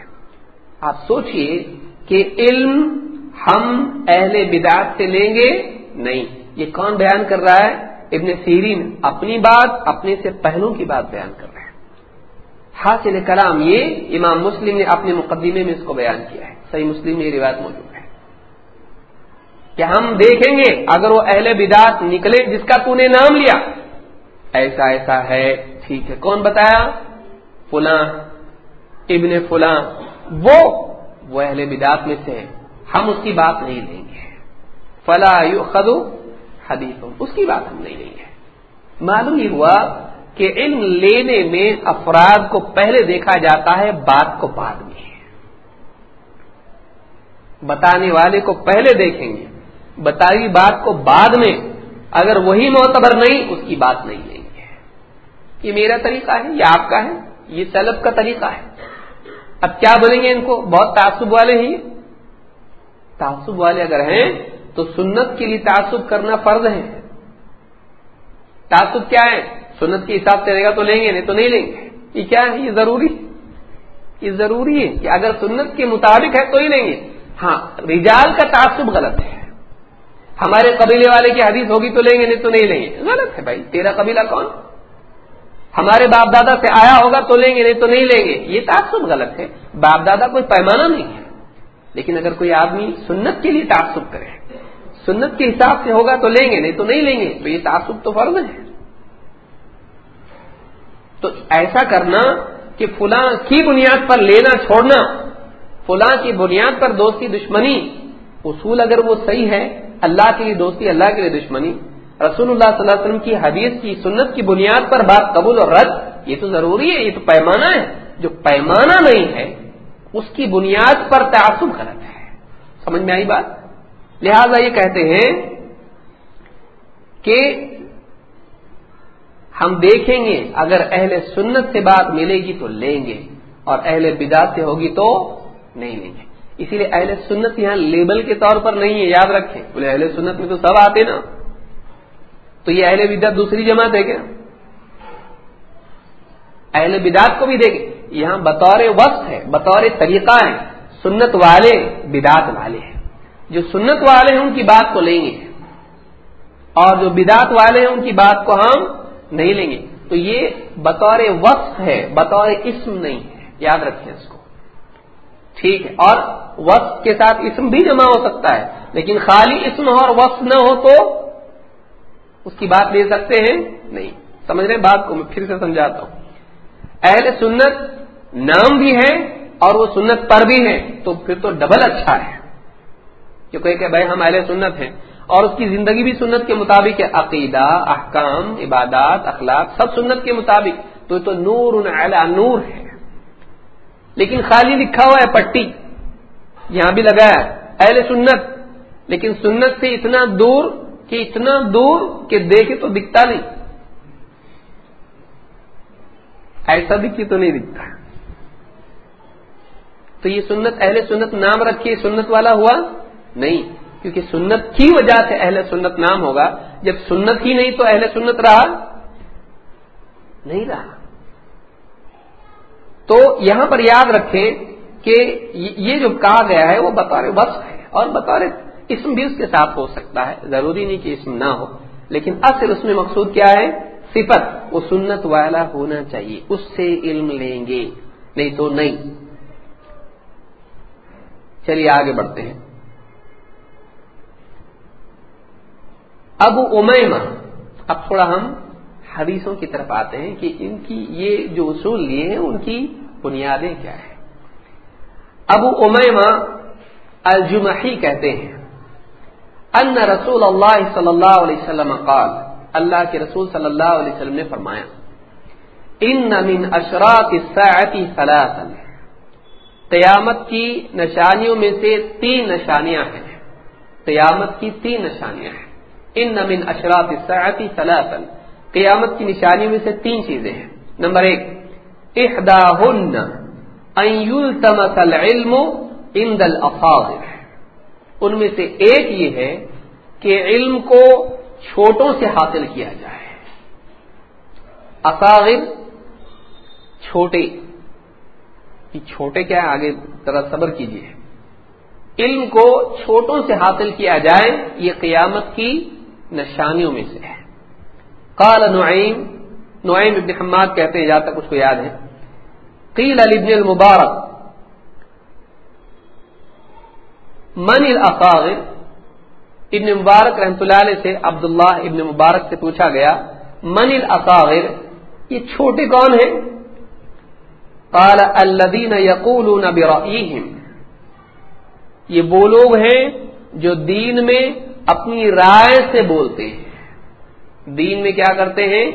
آپ سوچئے کہ علم ہم اہل بدعت سے لیں گے نہیں۔ یہ کون بیان کر رہا ہے؟ ابن سیرین اپنی بات، اپنے سے پہلوں کی بات بیان کر رہے ہیں حاصل کلام یہ امام مسلم نے اپنے مقدمے میں اس کو بیان کیا ہے۔ صحیح مسلم میں یہ روایت موجود ہے۔ کہ ہم دیکھیں گے، اگر وہ اہل بدات نکلے، جس کا تو نے نام لیا، ایسا ایسا ہے ٹھیک ہے۔ کون بتایا؟ فلاں، ابن فلاں۔ وہ وہ اہل بدات میں سے ہم اس کی بات نہیں لیں گے۔ فلا خدو حدیث اس کی بات ہم نہیں لیں گے۔ معلوم یہ ہوا کہ علم لینے میں افراد کو پہلے دیکھا جاتا ہے، بات کو بعد میں۔ بتانے والے کو پہلے دیکھیں گے۔ بتائی بات کو بعد میں۔ اگر وہی معتبر نہیں، اس کی بات نہیں لیں گے یہ میرا طریقہ ہے، یہ آپ کا ہے، یہ سلب کا طریقہ ہے۔ اب کیا بولیں گے ان کو؟ بہت تعصب والے ہیں تعصب والے اگر ہیں تو سنت کے لیے تعصب کرنا فرض ہے۔ تعصب کیا ہے؟ سنت کے حساب سے رہے گا تو لیں گے، نہیں تو نہیں لیں گے۔ یہ کیا ہے؟ یہ ضروری۔ یہ ضروری ہے کہ اگر سنت کے مطابق ہے تو ہی لیں گے۔ ہاں رجال کا تعصب غلط ہے۔ ہمارے قبیلے والے کی حدیث ہوگی تو لیں گے، نہیں تو نہیں لیں گے۔ غلط ہے بھائی، تیرا قبیلہ کون؟ ہمارے باپ دادا سے آیا ہوگا تو لیں گے، نہیں تو نہیں لیں گے۔ یہ تعصب غلط ہے۔ باپ دادا کوئی پیمانہ نہیں ہے۔ لیکن اگر کوئی آدمی سنت کے لیے تعصب کرے، سنت کے حساب سے ہوگا تو لیں گے، نہیں تو نہیں لیں گے، تو یہ تعصب تو فرض ہے۔ تو ایسا کرنا کہ فلاں کی بنیاد پر لینا چھوڑنا، فلاں کی بنیاد پر دوستی دشمنی، اصول اگر وہ صحیح ہے، اللہ کے لیے دوستی، اللہ کے لیے دشمنی رسول اللہ صلی اللہ علیہ وسلم کی حدیث کی سنت کی بنیاد پر بات قبول اور رد، یہ تو ضروری ہے، یہ تو پیمانہ ہے۔ جو پیمانہ نہیں ہے، اس کی بنیاد پر تعصب غلط ہے۔ سمجھ میں آئی بات؟ لہذا یہ کہتے ہیں کہ ہم دیکھیں گے، اگر اہل سنت سے بات ملے گی تو لیں گے، اور اہل بدعت سے ہوگی تو نہیں لیں گے۔ اسی لیے اہل سنت یہاں لیبل کے طور پر نہیں ہے، یاد رکھیں۔ بولے اہل سنت میں تو سب آتے نا۔ تو یہ اہل بدعت دوسری جماعت ہے کیا؟ اہل بدعت کو بھی دیکھیں، یہاں بطور وقت ہے، بطور طریقہ ہے، سنت والے بدعت والے ہیں۔ جو سنت والے ہیں، ان کی بات کو لیں گے۔ اور جو بدعت والے ہیں، ان کی بات کو ہم نہیں لیں گے۔ تو یہ بطور وقت ہے، بطور اسم نہیں ہے۔ یاد رکھیں اس کو۔ ٹھیک ہے۔ اور وقت کے ساتھ اسم بھی جمع ہو سکتا ہے، لیکن خالی اسم اور وقت نہ ہو تو اس کی بات لے سکتے ہیں؟ نہیں۔ سمجھ رہے بات کو؟ میں پھر سے سمجھاتا ہوں۔ اہل سنت نام بھی ہے اور وہ سنت پر بھی ہے تو پھر تو ڈبل اچھا ہے۔ کیونکہ کہ بھائی ہم اہل سنت ہیں۔ اور اس کی زندگی بھی سنت کے مطابق ہے۔ عقیدہ، احکام، عبادات، اخلاق سب سنت کے مطابق۔ تو یہ تو نور نور ہے۔ لیکن خالی لکھا ہوا ہے پٹی۔ یہاں بھی لگایا اہل سنت۔ لیکن سنت سے اتنا دور کہ اتنا دور کہ دیکھے تو دکھتا نہیں۔ ایسا دکھی تو نہیں دکھتا۔ تو یہ سنت اہل سنت نام رکھیے، سنت والا ہوا نہیں، کیونکہ سنت کی وجہ سے اہل سنت نام ہوگا۔ جب سنت ہی نہیں تو اہل سنت رہا نہیں رہا۔ تو یہاں پر یاد رکھیں کہ یہ جو کہا گیا ہے وہ بطور وصف ہے اور بطور اسم بھی اس کے ساتھ ہو سکتا ہے، ضروری نہیں کہ اسم نہ ہو۔ لیکن اصل اس میں مقصود کیا ہے؟ صفت۔ وہ سنت والا ہونا چاہیے۔ اس سے علم لیں گے۔ نہیں تو نہیں۔ چلیے آگے بڑھتے ہیں۔ ابو امیما اب تھوڑا ہم حدیثوں کی طرف آتے ہیں کہ ان کی یہ جو اصول لیے ہیں، ان کی بنیادیں کیا ہیں؟ ابو امیما الجمحی کہتے ہیں۔ ان رسول اللہ صلی اللہ علیہ وسلم قال، اللہ کے رسول صلی اللہ علیہ وسلم نے فرمایا ان من اشراط الساعه ثلاثا۔ قیامت کی نشانیوں میں سے تین نشانیاں ہیں۔ قیامت کی تین نشانیاں ہیں۔ ان نمن اشراف سیاتی سلاطن قیامت کی نشانیوں میں سے تین چیزیں ہیں۔ نمبر ایک احدا العلم عند الافاضل ان میں سے ایک یہ ہے کہ علم کو چھوٹوں سے حاصل کیا جائے۔ اصاغر چھوٹے۔ چھوٹے کیا ہے؟ آگے ذرا صبر کیجیے علم کو چھوٹوں سے حاصل کیا جائے، یہ قیامت کی نشانیوں میں سے ہے۔ قال نعیم نعیم ابن حماد کہتے ہیں، جہاں تک اس کو یاد ہے۔ قیل علی ابن المبارک من الاصاغر ابن مبارک رحمۃ اللہ علیہ سے عبداللہ ابن مبارک سے پوچھا گیا، من الاصاغر یہ چھوٹے کون ہیں؟ قال الذين يقولون برأيهم یہ وہ لوگ ہیں جو دین میں اپنی رائے سے بولتے ہیں۔ دین میں کیا کرتے ہیں؟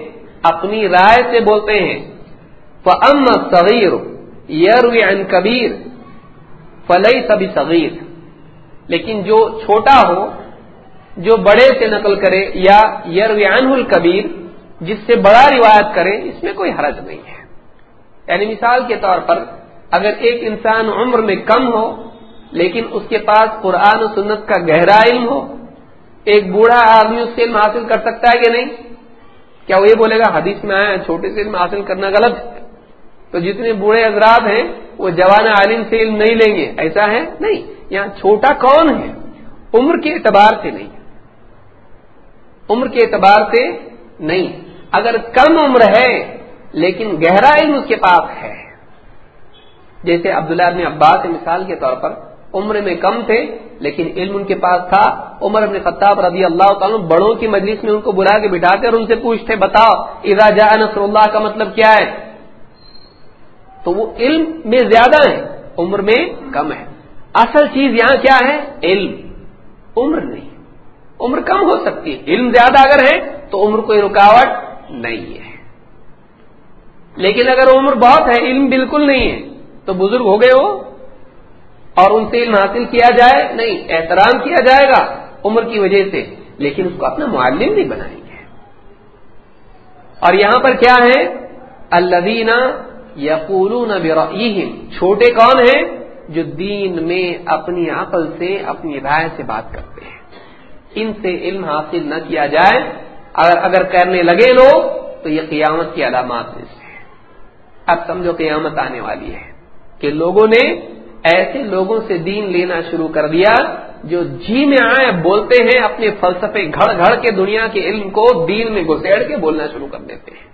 اپنی رائے سے بولتے ہیں۔ فم صغیر یروی عن کبیر فلئی سبھی صغیر لیکن جو چھوٹا ہو، جو بڑے سے نقل کرے یا یروی عنہ الکبیر، جس سے بڑا روایت کرے، اس میں کوئی حرج نہیں ہے۔ یعنی مثال کے طور پر، اگر ایک انسان عمر میں کم ہو، لیکن اس کے پاس قرآن و سنت کا گہرا علم ہو، ایک بوڑھا آدمی اس سے علم حاصل کر سکتا ہے کہ نہیں؟ کیا وہ یہ بولے گا، حدیث میں آیا چھوٹے سے علم حاصل کرنا غلط ہے۔ تو جتنے بوڑھے حضرات ہیں، وہ جوان عالم سے علم نہیں لیں گے۔ ایسا ہے؟ نہیں۔ یہاں چھوٹا کون ہے؟ عمر کے اعتبار سے نہیں۔ عمر کے اعتبار سے نہیں۔ اگر کم عمر ہے، لیکن گہرا علم اس کے پاس ہے۔ جیسے عبداللہ ابن عباس مثال کے طور پر، عمر میں کم تھے، لیکن علم ان کے پاس تھا۔ عمر ابن خطاب رضی اللہ تعالیٰ بڑوں کی مجلس میں ان کو بلا کے بٹھاتے اور ان سے پوچھتے، بتاؤ، اذا جاء نصر اللہ کا مطلب کیا ہے؟ تو وہ علم میں زیادہ ہے عمر میں کم ہے۔ اصل چیز یہاں کیا ہے؟ علم۔ عمر نہیں۔ عمر کم ہو سکتی ہے۔ علم زیادہ اگر ہے تو عمر کوئی رکاوٹ نہیں ہے۔ لیکن اگر عمر بہت ہے، علم بالکل نہیں ہے، تو بزرگ ہو گئے ہو اور ان سے علم حاصل کیا جائے؟ نہیں، احترام کیا جائے گا عمر کی وجہ سے۔ لیکن اس کو اپنا معلم نہیں بنائیں گے۔ اور یہاں پر کیا ہے؟ الدینہ یقول چھوٹے کون ہیں؟ جو دین میں اپنی عقل سے، اپنی رائے سے بات کرتے ہیں۔ ان سے علم حاصل نہ کیا جائے۔ اگر اگر کرنے لگے لوگ، تو یہ قیامت کی علامات میں سے اب سمجھو قیامت آنے والی ہے کہ لوگوں نے ایسے لوگوں سے دین لینا شروع کر دیا جو جی میں آئے، بولتے ہیں، اپنے فلسفے گھڑ گھڑ کے دنیا کے علم کو دین میں گسیڑ کے بولنا شروع کر دیتے ہیں۔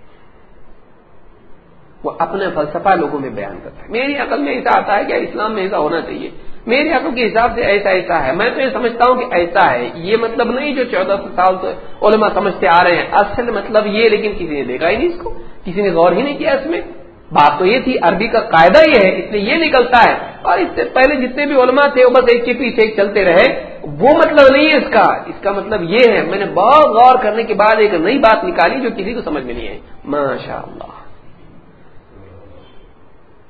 وہ اپنے فلسفہ لوگوں میں بیان کرتا ہے۔ میری عقل میں ایسا آتا ہے کہ اسلام میں ایسا ہونا چاہیے۔ میری عقل کے حساب سے ایسا ایسا ہے۔ میں تو یہ سمجھتا ہوں کہ ایسا ہے۔ یہ مطلب نہیں جو چودہ سو سال سے علماء سمجھتے آ رہے ہیں۔ اصل مطلب یہ، لیکن کسی نے دیکھا ہی نہیں اس کو۔ کسی نے غور ہی نہیں کیا اس میں۔ بات تو یہ تھی، عربی کا قاعدہ یہ ہے، اس لیے یہ نکلتا ہے۔ اور اس سے پہلے جتنے بھی علماء تھے، وہ بس ایک کے پیچھے ایک چلتے رہے۔ وہ مطلب نہیں ہے اس کا۔ اس کا مطلب یہ ہے۔ میں نے بہت غور کرنے کے بعد ایک نئی بات نکالی جو کسی کو سمجھ میں نہیں ہے ماشاء اللہ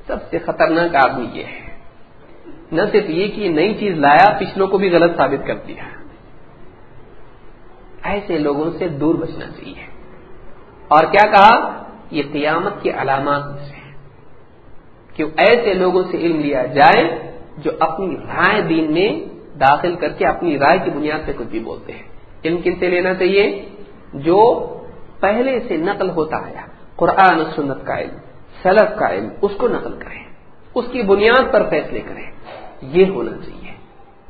سب سے خطرناک آدمی یہ ہے۔ نہ صرف یہ کہ نئی چیز لایا، پچھلوں کو بھی غلط ثابت کر دیا۔ ایسے لوگوں سے دور بچنا چاہیے۔ اور کیا کہا؟ یہ قیامت کی علامات میں سے کہ ایسے لوگوں سے علم لیا جائے جو اپنی رائے دین میں داخل کر کے اپنی رائے کی بنیاد پہ کچھ بھی بولتے ہیں۔ علم کن سے لینا چاہیے؟ جو پہلے سے نقل ہوتا آیا۔ قرآن سنت کا علم۔ سلف کا علم، اس کو نقل کریں، اس کی بنیاد پر فیصلے کریں۔ یہ ہونا چاہیے۔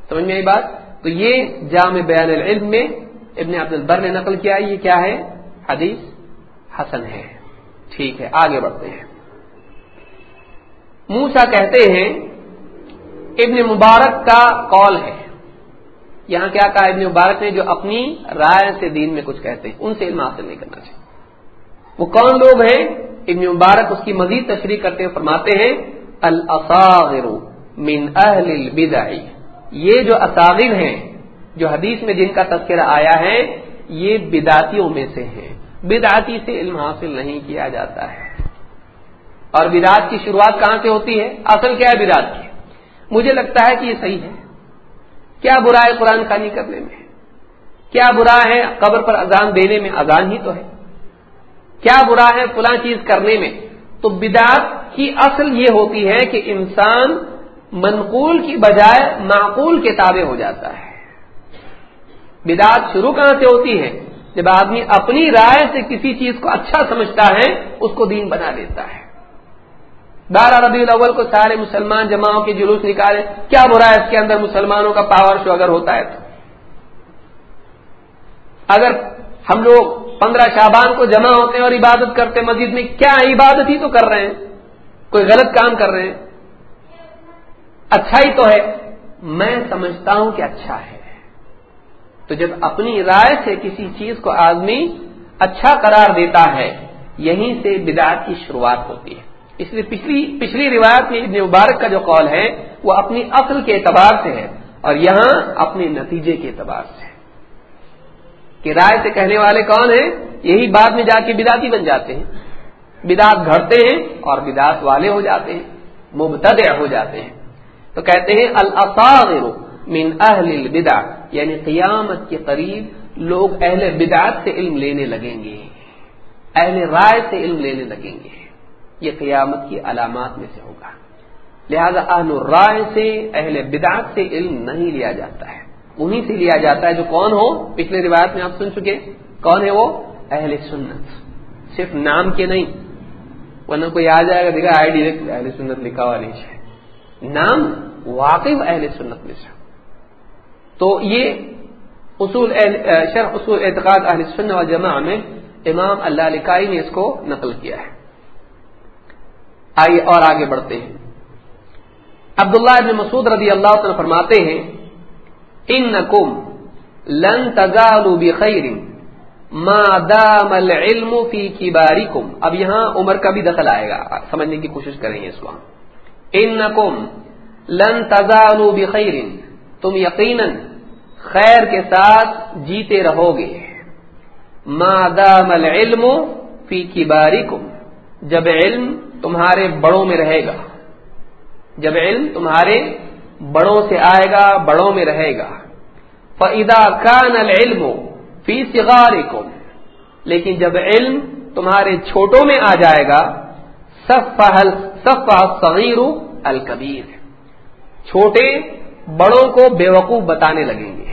سمجھ میں آئی بات؟ تو یہ جامع بیان العلم میں ابن عبد البر نے نقل کیا، یہ کیا ہے؟ حدیث حسن ہے۔ ٹھیک ہے، آگے بڑھتے ہیں۔ موسا کہتے ہیں، ابن مبارک کا قول ہے۔ یہاں کیا کہا ابن مبارک نے؟ جو اپنی رائے سے دین میں کچھ کہتے ہیں، ان سے علم حاصل نہیں کرنا چاہیے۔ وہ کون لوگ ہیں؟ ابن مبارک اس کی مزید تشریح کرتے ہوئے فرماتے ہیں الاصاغر من اہل البدع۔ یہ جو اصاغر ہیں، جو حدیث میں جن کا تذکرہ آیا ہے، یہ بداتیوں میں سے ہیں۔ بدعتی سے علم حاصل نہیں کیا جاتا ہے۔ اور بدعت کی شروعات کہاں سے ہوتی ہے؟ اصل کیا ہے بدعت کی؟ مجھے لگتا ہے کہ یہ صحیح ہے۔ کیا برا ہے قرآن خانی کرنے میں؟ کیا برا ہے قبر پر اذان دینے میں اذان ہی تو ہے؟ کیا برا ہے فلاں چیز کرنے میں؟ تو بدعت کی اصل یہ ہوتی ہے کہ انسان منقول کی بجائے معقول کے تابع ہو جاتا ہے۔ بدعت شروع کہاں سے ہوتی ہے؟ جب آدمی اپنی رائے سے کسی چیز کو اچھا سمجھتا ہے، اس کو دین بنا لیتا ہے۔ بارہ ربیع الاول کو سارے مسلمان جماعوں کے جلوس نکالے، کیا برا ہے اس کے اندر مسلمانوں کا پاور شو اگر ہوتا ہے تو؟ اگر ہم لوگ پندرہ شابان کو جمع ہوتے ہیں اور عبادت کرتے مسجد میں کیا عبادت ہی تو کر رہے ہیں؟ کوئی غلط کام کر رہے ہیں؟ اچھا ہی تو ہے۔ میں سمجھتا ہوں کہ اچھا ہے۔ تو جب اپنی رائے سے کسی چیز کو آدمی اچھا قرار دیتا ہے یہیں سے بدعت کی شروعات ہوتی ہے۔ اس لیے پچھلی پچھلی روایت میں ابن مبارک کا جو قول ہے، وہ اپنی اصل کے اعتبار سے ہے اور یہاں اپنے نتیجے کے اعتبار سے ہے۔ کہ رائے سے کہنے والے کون ہیں؟ یہی بعد میں جا کے بداتی بن جاتے ہیں۔ بدات گھڑتے ہیں اور بدات والے ہو جاتے ہیں، مبتدع ہو جاتے ہیں۔ تو کہتے ہیں الفاظر من اہل البدع یعنی قیامت کے قریب لوگ اہل بدعت سے علم لینے لگیں گے۔ اہل رائے سے علم لینے لگیں گے۔ یہ قیامت کی علامات میں سے ہوگا۔ لہذا اہل رائے سے، اہل بدعت سے علم نہیں لیا جاتا ہے۔ انہی سے لیا جاتا ہے جو کون ہو؟ پچھلے روایت میں آپ سن چکے کون ہے وہ؟ اہل سنت۔ صرف نام کے نہیں۔ ورنہ کوئی آ جائے گا، دیکھا، آئی ڈائریکٹ اہل سنت لکھا ہوا نہیں نام واقف اہل سنت میں سے۔ تو یہ اصول شرح اصول اعتقاد اہل سنت و جمع میں امام اللہ لکھائی نے اس کو نقل کیا ہے۔ آئیے اور آگے بڑھتے ہیں۔ عبداللہ ابن مسعود رضی اللہ تعالی فرماتے ہیں ان کم لن تزالوا بخیر ما دام العلم فی کبارکم اب یہاں عمر کا بھی دخل آئے گا. سمجھنے کی کوشش کریں گے اس کو ان کم لن تزالوا بخیر تم یقینا خیر کے ساتھ جیتے رہو گے. ما دام العلم فی کبارکم جب علم تمہارے بڑوں میں رہے گا. جب علم تمہارے بڑوں سے آئے گا، بڑوں میں رہے گا۔ فعدا کان العلم فی سگار لیکن جب علم تمہارے چھوٹوں میں آ جائے گا صف صغیر الکبیر۔ چھوٹے بڑوں کو بے وقوف بتانے لگیں گے۔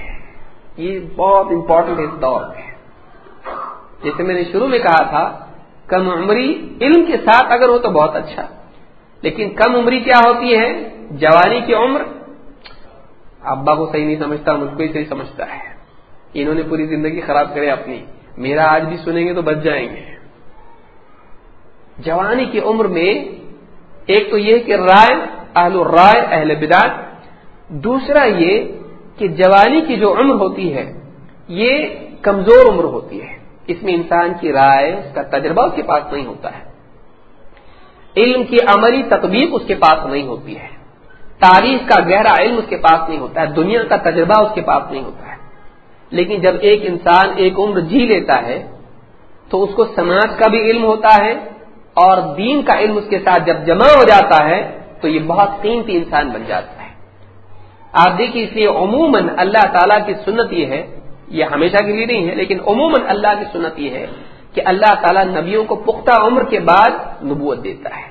یہ بہت امپورٹنٹ اس دور میں۔ جیسے میں نے شروع میں کہا تھا، کم عمری علم کے ساتھ اگر ہو تو بہت اچھا۔ لیکن کم عمری کیا ہوتی ہے؟ جوانی کی عمر ابا کو صحیح نہیں سمجھتا، مجھ کو ہی صحیح سمجھتا ہے۔ انہوں نے پوری زندگی خراب کرے اپنی۔ میرا آج بھی سنیں گے تو بچ جائیں گے۔ جوانی کی عمر میں ایک تو یہ کہ رائے، اہل رائے اہل بداد دوسرا یہ کہ جوانی کی جو عمر ہوتی ہے، یہ کمزور عمر ہوتی ہے۔ اس میں انسان کی رائے، اس کا تجربہ اس کے پاس نہیں ہوتا ہے۔ علم کی عملی تطبیق اس کے پاس نہیں ہوتی ہے۔ تاریخ کا گہرا علم اس کے پاس نہیں ہوتا ہے، دنیا کا تجربہ اس کے پاس نہیں ہوتا ہے۔ لیکن جب ایک انسان ایک عمر جی لیتا ہے، تو اس کو سماج کا بھی علم ہوتا ہے اور دین کا علم اس کے ساتھ جب جمع ہو جاتا ہے، تو یہ بہت قیمتی انسان بن جاتا ہے۔ آپ دیکھیے، اس لیے عموماً اللہ تعالیٰ کی سنت یہ ہے، یہ ہمیشہ کے لیے نہیں ہے، لیکن عموماً اللہ کی سنت یہ ہے کہ اللہ تعالیٰ نبیوں کو پختہ عمر کے بعد نبوت دیتا ہے۔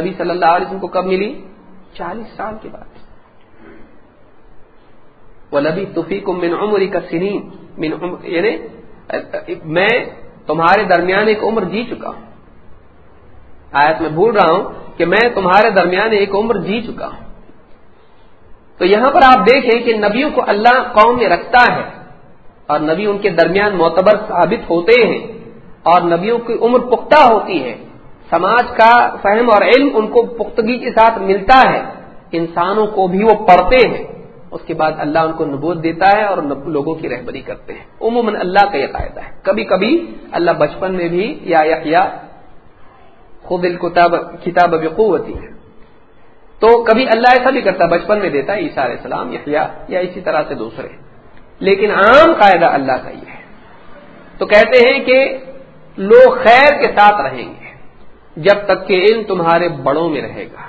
نبی صلی اللہ علیہ وسلم کو کب ملی؟ چالیس سال کے بعد۔ وہ نبی توفیق من عمر کا سنین من عمر یعنی میں تمہارے درمیان ایک عمر جی چکا ہوں۔ آیت میں بھول رہا ہوں کہ میں تمہارے درمیان ایک عمر جی چکا ہوں۔ تو یہاں پر آپ دیکھیں کہ نبیوں کو اللہ قوم میں رکھتا ہے اور نبی ان کے درمیان معتبر ثابت ہوتے ہیں اور نبیوں کی عمر پختہ ہوتی ہے۔ سماج کا فہم اور علم ان کو پختگی کے ساتھ ملتا ہے۔ انسانوں کو بھی وہ پڑھتے ہیں۔ اس کے بعد اللہ ان کو نبوت دیتا ہے اور لوگوں کی رہبری کرتے ہیں۔ عموماً اللہ کا یہ قاعدہ ہے۔ کبھی کبھی اللہ بچپن میں بھی یا یا خود کتاب بقوتی ہے تو کبھی اللہ ایسا بھی کرتا ہے، بچپن میں دیتا ہے، عیسیٰ علیہ السلام یا اسی طرح سے دوسرے۔ لیکن عام قاعدہ اللہ کا یہ ہے۔ تو کہتے ہیں کہ لوگ خیر کے ساتھ رہیں گے۔ جب تک کہ علم تمہارے بڑوں میں رہے گا۔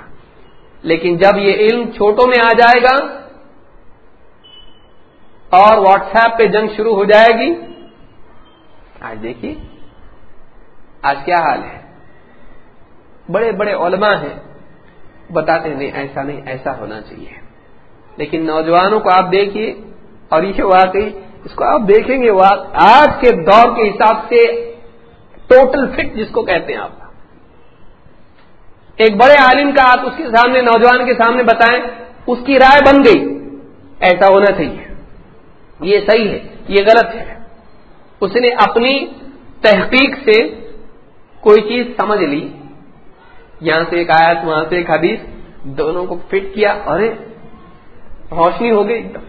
لیکن جب یہ علم چھوٹوں میں آ جائے گا اور واٹس ایپ پہ جنگ شروع ہو جائے گی، آج دیکھیے، آج کیا حال ہے؟ بڑے بڑے علماء ہیں، بتاتے نہیں، ایسا نہیں، ایسا ہونا چاہیے۔ لیکن نوجوانوں کو آپ دیکھیے، اور یہ واقعی، اس کو آپ دیکھیں گے، آج کے دور کے حساب سے ٹوٹل فٹ جس کو کہتے ہیں آپ۔ ایک بڑے عالم کا آپ اس کے سامنے، نوجوان کے سامنے بتائیں، اس کی رائے بن گئی۔ ایسا ہونا چاہیے۔ یہ صحیح ہے، یہ غلط ہے۔ اس نے اپنی تحقیق سے کوئی چیز سمجھ لی۔ یہاں سے ایک آیت، وہاں سے ایک حدیث، دونوں کو فٹ کیا ارے روشنی ہو گئی۔ ایک دم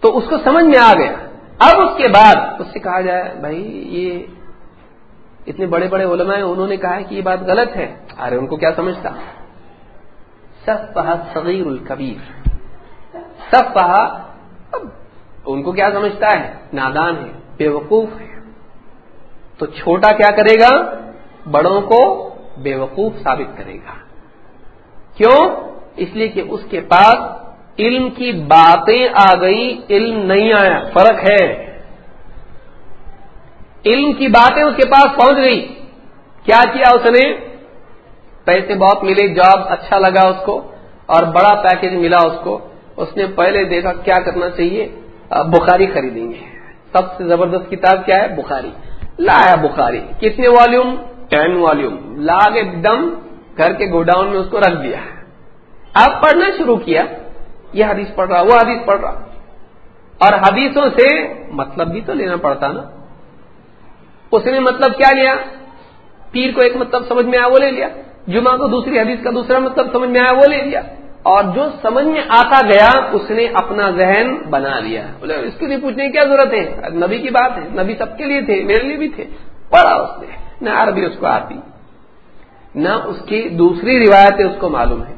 تو اس کو سمجھ میں آ گیا۔ اب اس کے بعد اس سے کہا جائے، بھائی، یہ اتنے بڑے بڑے علماء ہیں، انہوں نے کہا کہ یہ بات غلط ہے۔ ارے، ان کو کیا سمجھتا؟ سب پہا صغیر الکبیر سب پہا ان کو کیا سمجھتا ہے؟ نادان ہے بے وقوف ہے۔ تو چھوٹا کیا کرے گا؟ بڑوں کو بے وقوف ثابت کرے گا۔ کیوں؟ اس لیے کہ اس کے پاس علم کی باتیں آ گئی علم نہیں آیا، فرق ہے۔ علم کی باتیں اس کے پاس پہنچ گئی۔ کیا کیا اس نے؟ پیسے بہت ملے، جاب اچھا لگا اس کو اور بڑا پیکج ملا اس کو۔ اس نے پہلے دیکھا کیا کرنا چاہیے۔ بخاری خریدیں گے۔ سب سے زبردست کتاب کیا ہے؟ بخاری۔ لایا بخاری۔ کتنے والیوم ٹین والیوم لاگ ایک دم گھر کے گوڈاؤن میں اس کو رکھ دیا۔ اب پڑھنا شروع کیا۔ یہ حدیث پڑھ رہا، وہ حدیث پڑھ رہا۔ اور حدیثوں سے مطلب بھی تو لینا پڑتا نا۔ اس نے مطلب کیا لیا؟ پیر کو ایک مطلب سمجھ میں آیا وہ لے لیا۔ جمعہ کو دوسری حدیث کا دوسرا مطلب سمجھ میں آیا وہ لے لیا۔ اور جو سمجھ میں آتا گیا، اس نے اپنا ذہن بنا لیا۔ بولے، اس کے لیے پوچھنے کی کیا ضرورت ہے؟ نبی کی بات ہے۔ نبی سب کے لیے تھے، میرے لیے بھی تھے۔ پڑھا اس نے۔ نہ عربی، اس کو آتی نہ اس کی دوسری روایتیں اس کو معلوم ہے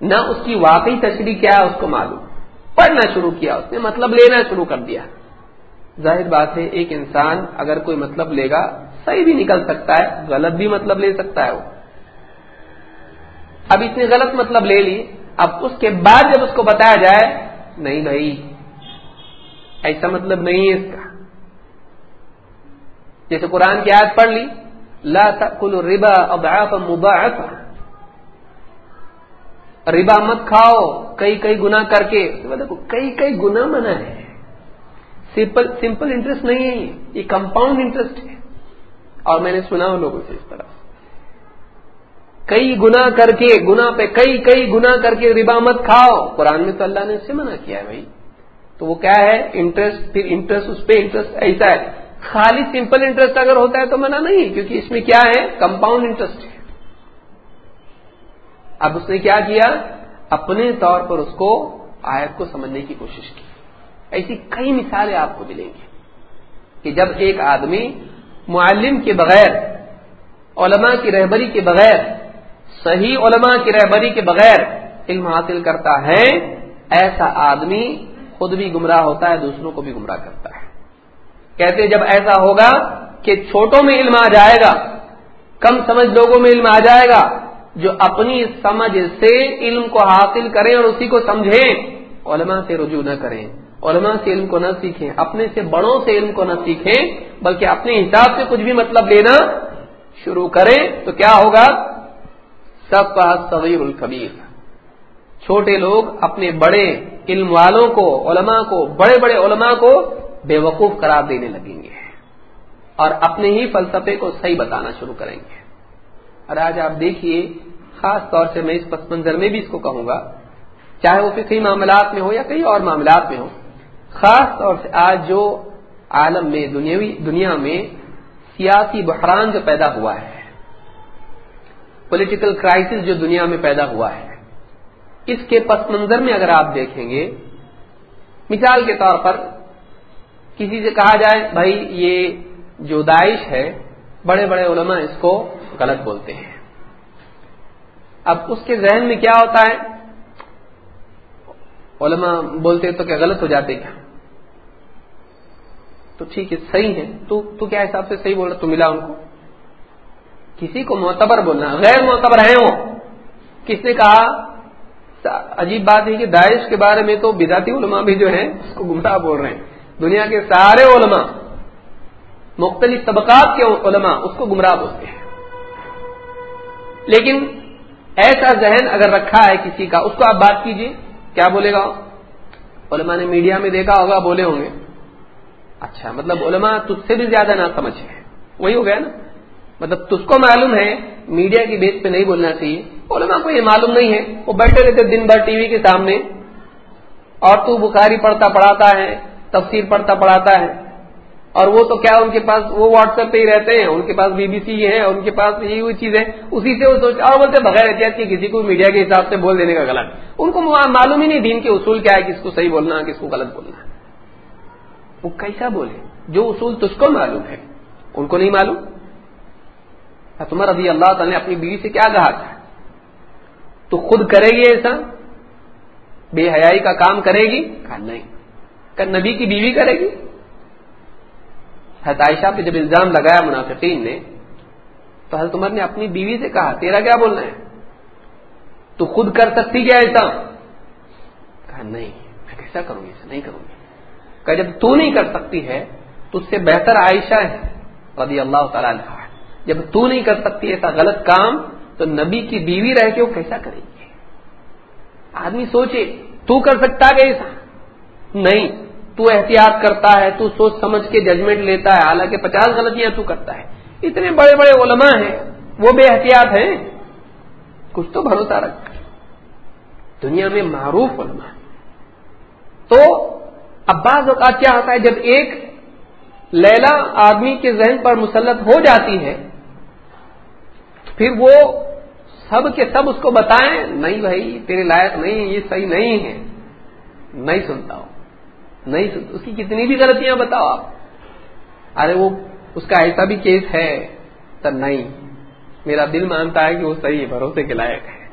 نہ اس کی واقعی تشریح کیا ہے، اس کو معلوم۔ پڑھنا شروع کیا، اس نے مطلب لینا شروع کر دیا۔ ظاہر بات ہے، ایک انسان اگر کوئی مطلب لے گا، صحیح بھی نکل سکتا ہے، غلط بھی مطلب لے سکتا ہے وہ۔ اب اس نے غلط مطلب لے لی، اب اس کے بعد جب اس کو بتایا جائے، نہیں بھائی، ایسا مطلب نہیں ہے اس کا۔ جیسے قرآن کی آیت پڑھ لی، لا تأکل ربا اضعافا مضاعفا۔ ربا مت کھاؤ، کئی کئی گنا کر کے۔ دیکھو، کئی کئی گنا منع ہے۔ سمپل سمپل انٹرسٹ نہیں ہے یہ. کمپاؤنڈ انٹرسٹ ہے. اور میں نے سنا ہوں لوگوں سے اس طرح کئی گنا کر کے گنا پہ کئی کئی گنا کر کے ربا مت کھاؤ. قرآن میں تو اللہ نے اس سے منع کیا ہے بھائی. تو وہ کیا ہے؟ انٹرسٹ پھر انٹرسٹ اس پہ انٹرسٹ ایسا ہے. خالی سمپل انٹرسٹ اگر ہوتا ہے تو منع نہیں کیونکہ اس میں کیا ہے؟ کمپاؤنڈ انٹرسٹ ہے. اب اس نے کیا کیا؟ اپنے طور پر اس کو، آیت کو سمجھنے کی کوشش کی. ایسی کئی مثالیں آپ کو ملیں گی کہ جب ایک آدمی معلم کے بغیر، علماء کی رہبری کے بغیر، صحیح علماء کی رہبری کے بغیر علم حاصل کرتا ہے، ایسا آدمی خود بھی گمراہ ہوتا ہے، دوسروں کو بھی گمراہ کرتا ہے۔ کہتے جب ایسا ہوگا کہ چھوٹوں میں علم آ جائے گا، کم سمجھ لوگوں میں علم آ جائے گا، جو اپنی سمجھ سے علم کو حاصل کریں اور اسی کو سمجھیں، علماء سے رجوع نہ کریں۔ علماء سے علم کو نہ سیکھیں، اپنے سے بڑوں سے علم کو نہ سیکھیں، بلکہ اپنے حساب سے کچھ بھی مطلب لینا شروع کریں تو کیا ہوگا؟ سب کا صغیر القبیر چھوٹے لوگ اپنے بڑے علم والوں کو، علماء کو، بڑے بڑے علماء کو بے وقوف قرار دینے لگیں گے۔ اور اپنے ہی فلسفے کو صحیح بتانا شروع کریں گے۔ اور آج آپ دیکھیے، خاص طور سے میں اس پس منظر میں بھی اس کو کہوں گا، چاہے وہ کئی معاملات میں ہو یا کئی اور معاملات میں ہو خاص طور سے آج جو عالم میں دنیا میں سیاسی بحران جو پیدا ہوا ہے پولیٹیکل کرائسس جو دنیا میں پیدا ہوا ہے، اس کے پس منظر میں اگر آپ دیکھیں گے، مثال کے طور پر کسی سے کہا جائے، بھائی یہ جو داعش ہے، بڑے بڑے علماء اس کو غلط بولتے ہیں۔ اب اس کے ذہن میں کیا ہوتا ہے؟ علماء بولتے تو کیا غلط ہو جاتے کیا؟ تو ٹھیک ہے، صحیح ہے۔ تو تو کیا حساب سے صحیح بول رہا تو ملا ان کو۔ کسی کو معتبر بولنا، غیر معتبر ہیں وہ۔ کس نے کہا؟ عجیب بات ہے کہ داعش کے بارے میں تو بداتی علماء بھی جو ہیں، اس کو گمراہ بول رہے ہیں۔ دنیا کے سارے علماء، مختلف طبقات کے علماء اس کو گمراہ بولتے ہیں۔ لیکن ایسا ذہن اگر رکھا ہے کسی کا، اس کو آپ بات کیجیے کیا بولے گا؟ علماء نے میڈیا میں دیکھا ہوگا، بولے ہوں گے۔ اچھا مطلب علماء تجھ سے بھی زیادہ نہ سمجھ وہی ہو گیا نا۔ مطلب تجھ کو معلوم ہے، میڈیا کی بیس پہ نہیں بولنا چاہیے۔ علماء کو یہ معلوم نہیں ہے۔ وہ بیٹھے رہتے دن بھر ٹی وی کے سامنے۔ اور تو بخاری پڑھتا پڑھاتا ہے، تفسیر پڑھتا پڑھاتا ہے۔ اور وہ تو کیا ان کے پاس، وہ واٹس ایپ پہ ہی رہتے ہیں۔ ان کے پاس بی بی سی ہے، ان کے پاس یہ ہوئی چیز ہے اسی سے وہ سوچ، اور بولتے بغیر احتیاط کی کسی کو میڈیا کے حساب سے بول دینے کا غلط۔ ان کو معلوم ہی نہیں دین کے اصول کیا ہے، کس کو صحیح بولنا، کس کو غلط بولنا۔ ہے وہ کیسا بولے؟ جو اصول تجھ کو معلوم ہے۔ ان کو نہیں معلوم؟ تمہارا رضی اللہ تعالیٰ نے اپنی بیوی سے کیا کہا تھا؟ تو خود کرے گی ایسا؟ بے حیائی کا کام کرے گی؟ کہا نہیں۔ کہ نبی کی بیوی کرے گی؟ عائشہ پہ جب الزام لگایا منافقین نے، تو حضرت عمر نے اپنی بیوی سے کہا، تیرا کیا بولنا ہے؟ تو خود کر سکتی کیا ایسا؟ کہا نہیں، میں کیسا کروں گی؟ ایسا نہیں کروں گی۔ کہ جب تو نہیں کر سکتی ہے تو اس سے بہتر عائشہ ہے، رضی اللہ تعالیٰ جب تو نہیں کر سکتی ایسا غلط کام، تو نبی کی بیوی رہ کے وہ کیسا کرے گی؟ آدمی سوچے، تو کر سکتا ہے ایسا؟ نہیں، تو احتیاط کرتا ہے، تو سوچ سمجھ کے ججمنٹ لیتا ہے۔ حالانکہ پچاس غلطیاں تو کرتا ہے۔ اتنے بڑے بڑے علماء ہیں، وہ بے احتیاط ہیں۔ کچھ تو بھروسہ رکھ۔ دنیا میں معروف علماء تو اب بعض اوقات کیا ہوتا ہے، جب ایک لیلا آدمی کے ذہن پر مسلط ہو جاتی ہے، پھر وہ سب کے سب اس کو بتائیں، نہیں بھائی، تیرے لائق نہیں، یہ صحیح نہیں ہے، نہیں سنتا ہوں، نہیں سنتا، اس کی کتنی بھی غلطیاں بتاؤ آپ۔ ارے وہ، اس کا ایسا بھی کیس ہے، تو نہیں، میرا دل مانتا ہے کہ وہ صحیح ہے، بھروسے کے لائق ہے۔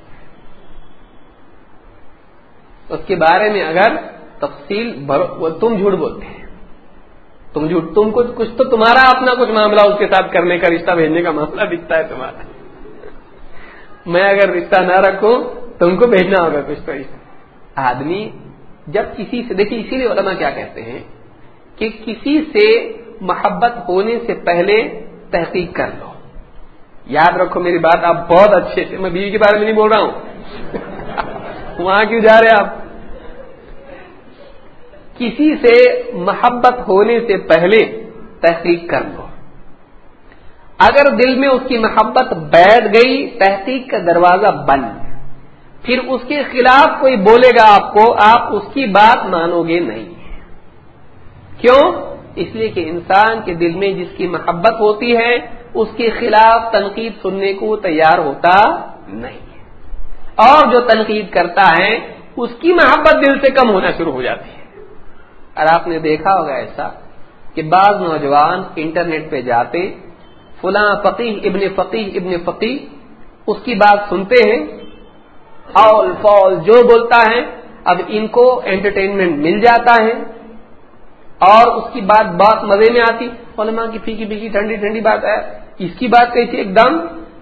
اس کے بارے میں اگر تفصیل تم جھوٹ بولتے ہیں۔ تم جھوٹ تم کچھ کچھ تو تمہارا اپنا کچھ معاملہ اس کے ساتھ کرنے کا رشتہ بھیجنے کا معاملہ دکھتا ہے تمہارا۔ میں اگر رشتہ نہ رکھوں، تم کو بھیجنا ہوگا کچھ تو آدمی جب کسی سے دیکھیے، اسی لیے علماء کیا کہتے ہیں کہ کسی سے محبت ہونے سے پہلے تحقیق کر لو۔ یاد رکھو میری بات، آپ بہت اچھے سے میں بیوی کے بارے میں نہیں بول رہا ہوں۔ وہاں کیوں جا رہے آپ؟ کسی سے محبت ہونے سے پہلے تحقیق کر لو۔ اگر دل میں اس کی محبت بیٹھ گئی، تحقیق کا دروازہ بند۔ پھر اس کے خلاف کوئی بولے گا آپ کو، آپ اس کی بات مانو گے نہیں۔ کیوں؟ اس لیے کہ انسان کے دل میں جس کی محبت ہوتی ہے، اس کے خلاف تنقید سننے کو تیار ہوتا نہیں۔ اور جو تنقید کرتا ہے، اس کی محبت دل سے کم ہونا شروع ہو جاتی ہے۔ اور آپ نے دیکھا ہوگا ایسا کہ بعض نوجوان انٹرنیٹ پہ جاتے فلاں فقی ابن فقی ابن فقی اس کی بات سنتے ہیں آل فال جو بولتا ہے، اب ان کو انٹرٹینمنٹ مل جاتا ہے اور اس کی بات بہت مزے میں آتی، علماء کی پھیکی پھیکی ٹھنڈی ٹھنڈی بات ہے۔ اس کی بات کہی تھی ایک دم،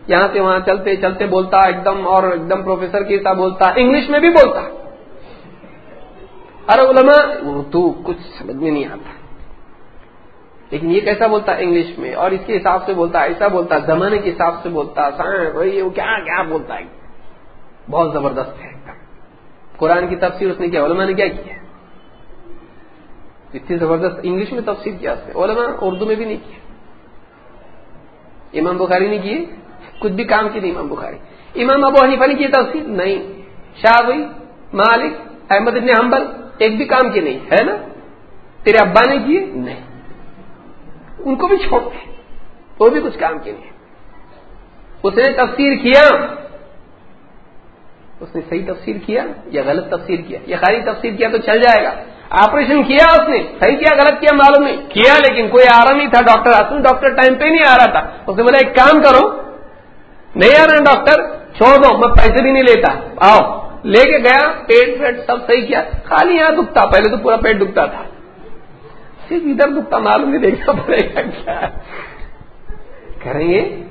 یہاں سے وہاں چلتے چلتے بولتا، ایک دم اور ایک دم پروفیسر کے ساتھ بولتا، انگلش میں بھی بولتا۔ ارے علماء اردو کچھ سمجھ میں نہیں آتا۔ لیکن یہ کیسا بولتا انگلش میں؟ اور اس کے حساب سے بولتا ایسا بولتا زمانے کے حساب سے بولتا ہاں، وہ کیا کیا بولتا ہے؟ بہت زبردست ہے۔ قرآن کی تفسیر، اس نے کیا؟ علماء نے کیا کیا؟ اتنی زبردست انگلش میں تفسیر کیا اس نے؟ علماء اردو میں بھی نہیں کیا۔ امام بخاری نے کیے؟ کچھ بھی کام کی نہیں امام بخاری۔ امام ابو حنیفہ نے کی تفسیر؟ نہیں۔ شاہ بھائی مالک، احمد ابن حنبل ایک بھی کام کی نہیں، ہے نا؟ تیرے ابا نے کیے؟ نہیں۔ ان کو بھی چھوڑ دیں وہ بھی کچھ کام کے نہیں اس نے تفسیر کیا۔ اس نے صحیح تفسیر کیا یا غلط تفسیر کیا؟ یا خالی تفسیر کیا تو چل جائے گا۔ آپریشن کیا اس نے؟ صحیح کیا، غلط کیا معلوم نہیں۔ کیا لیکن کوئی آ رہا نہیں تھا ڈاکٹر۔ اصل ڈاکٹر ٹائم پہ نہیں آ رہا تھا۔ اس نے بولا، ایک کام کرو۔ نہیں آ رہا ڈاکٹر، چھوڑ دو، میں پیسے بھی نہیں لیتا۔ آؤ۔ لے کے گیا، پیٹ پیٹ سب صحیح کیا۔ خالی یہاں دکھتا، پہلے تو پورا پیٹ دکھتا تھا۔ صرف ادھر دکھتا، معلوم نہیں دیکھنا پڑے گا کیا کریں گے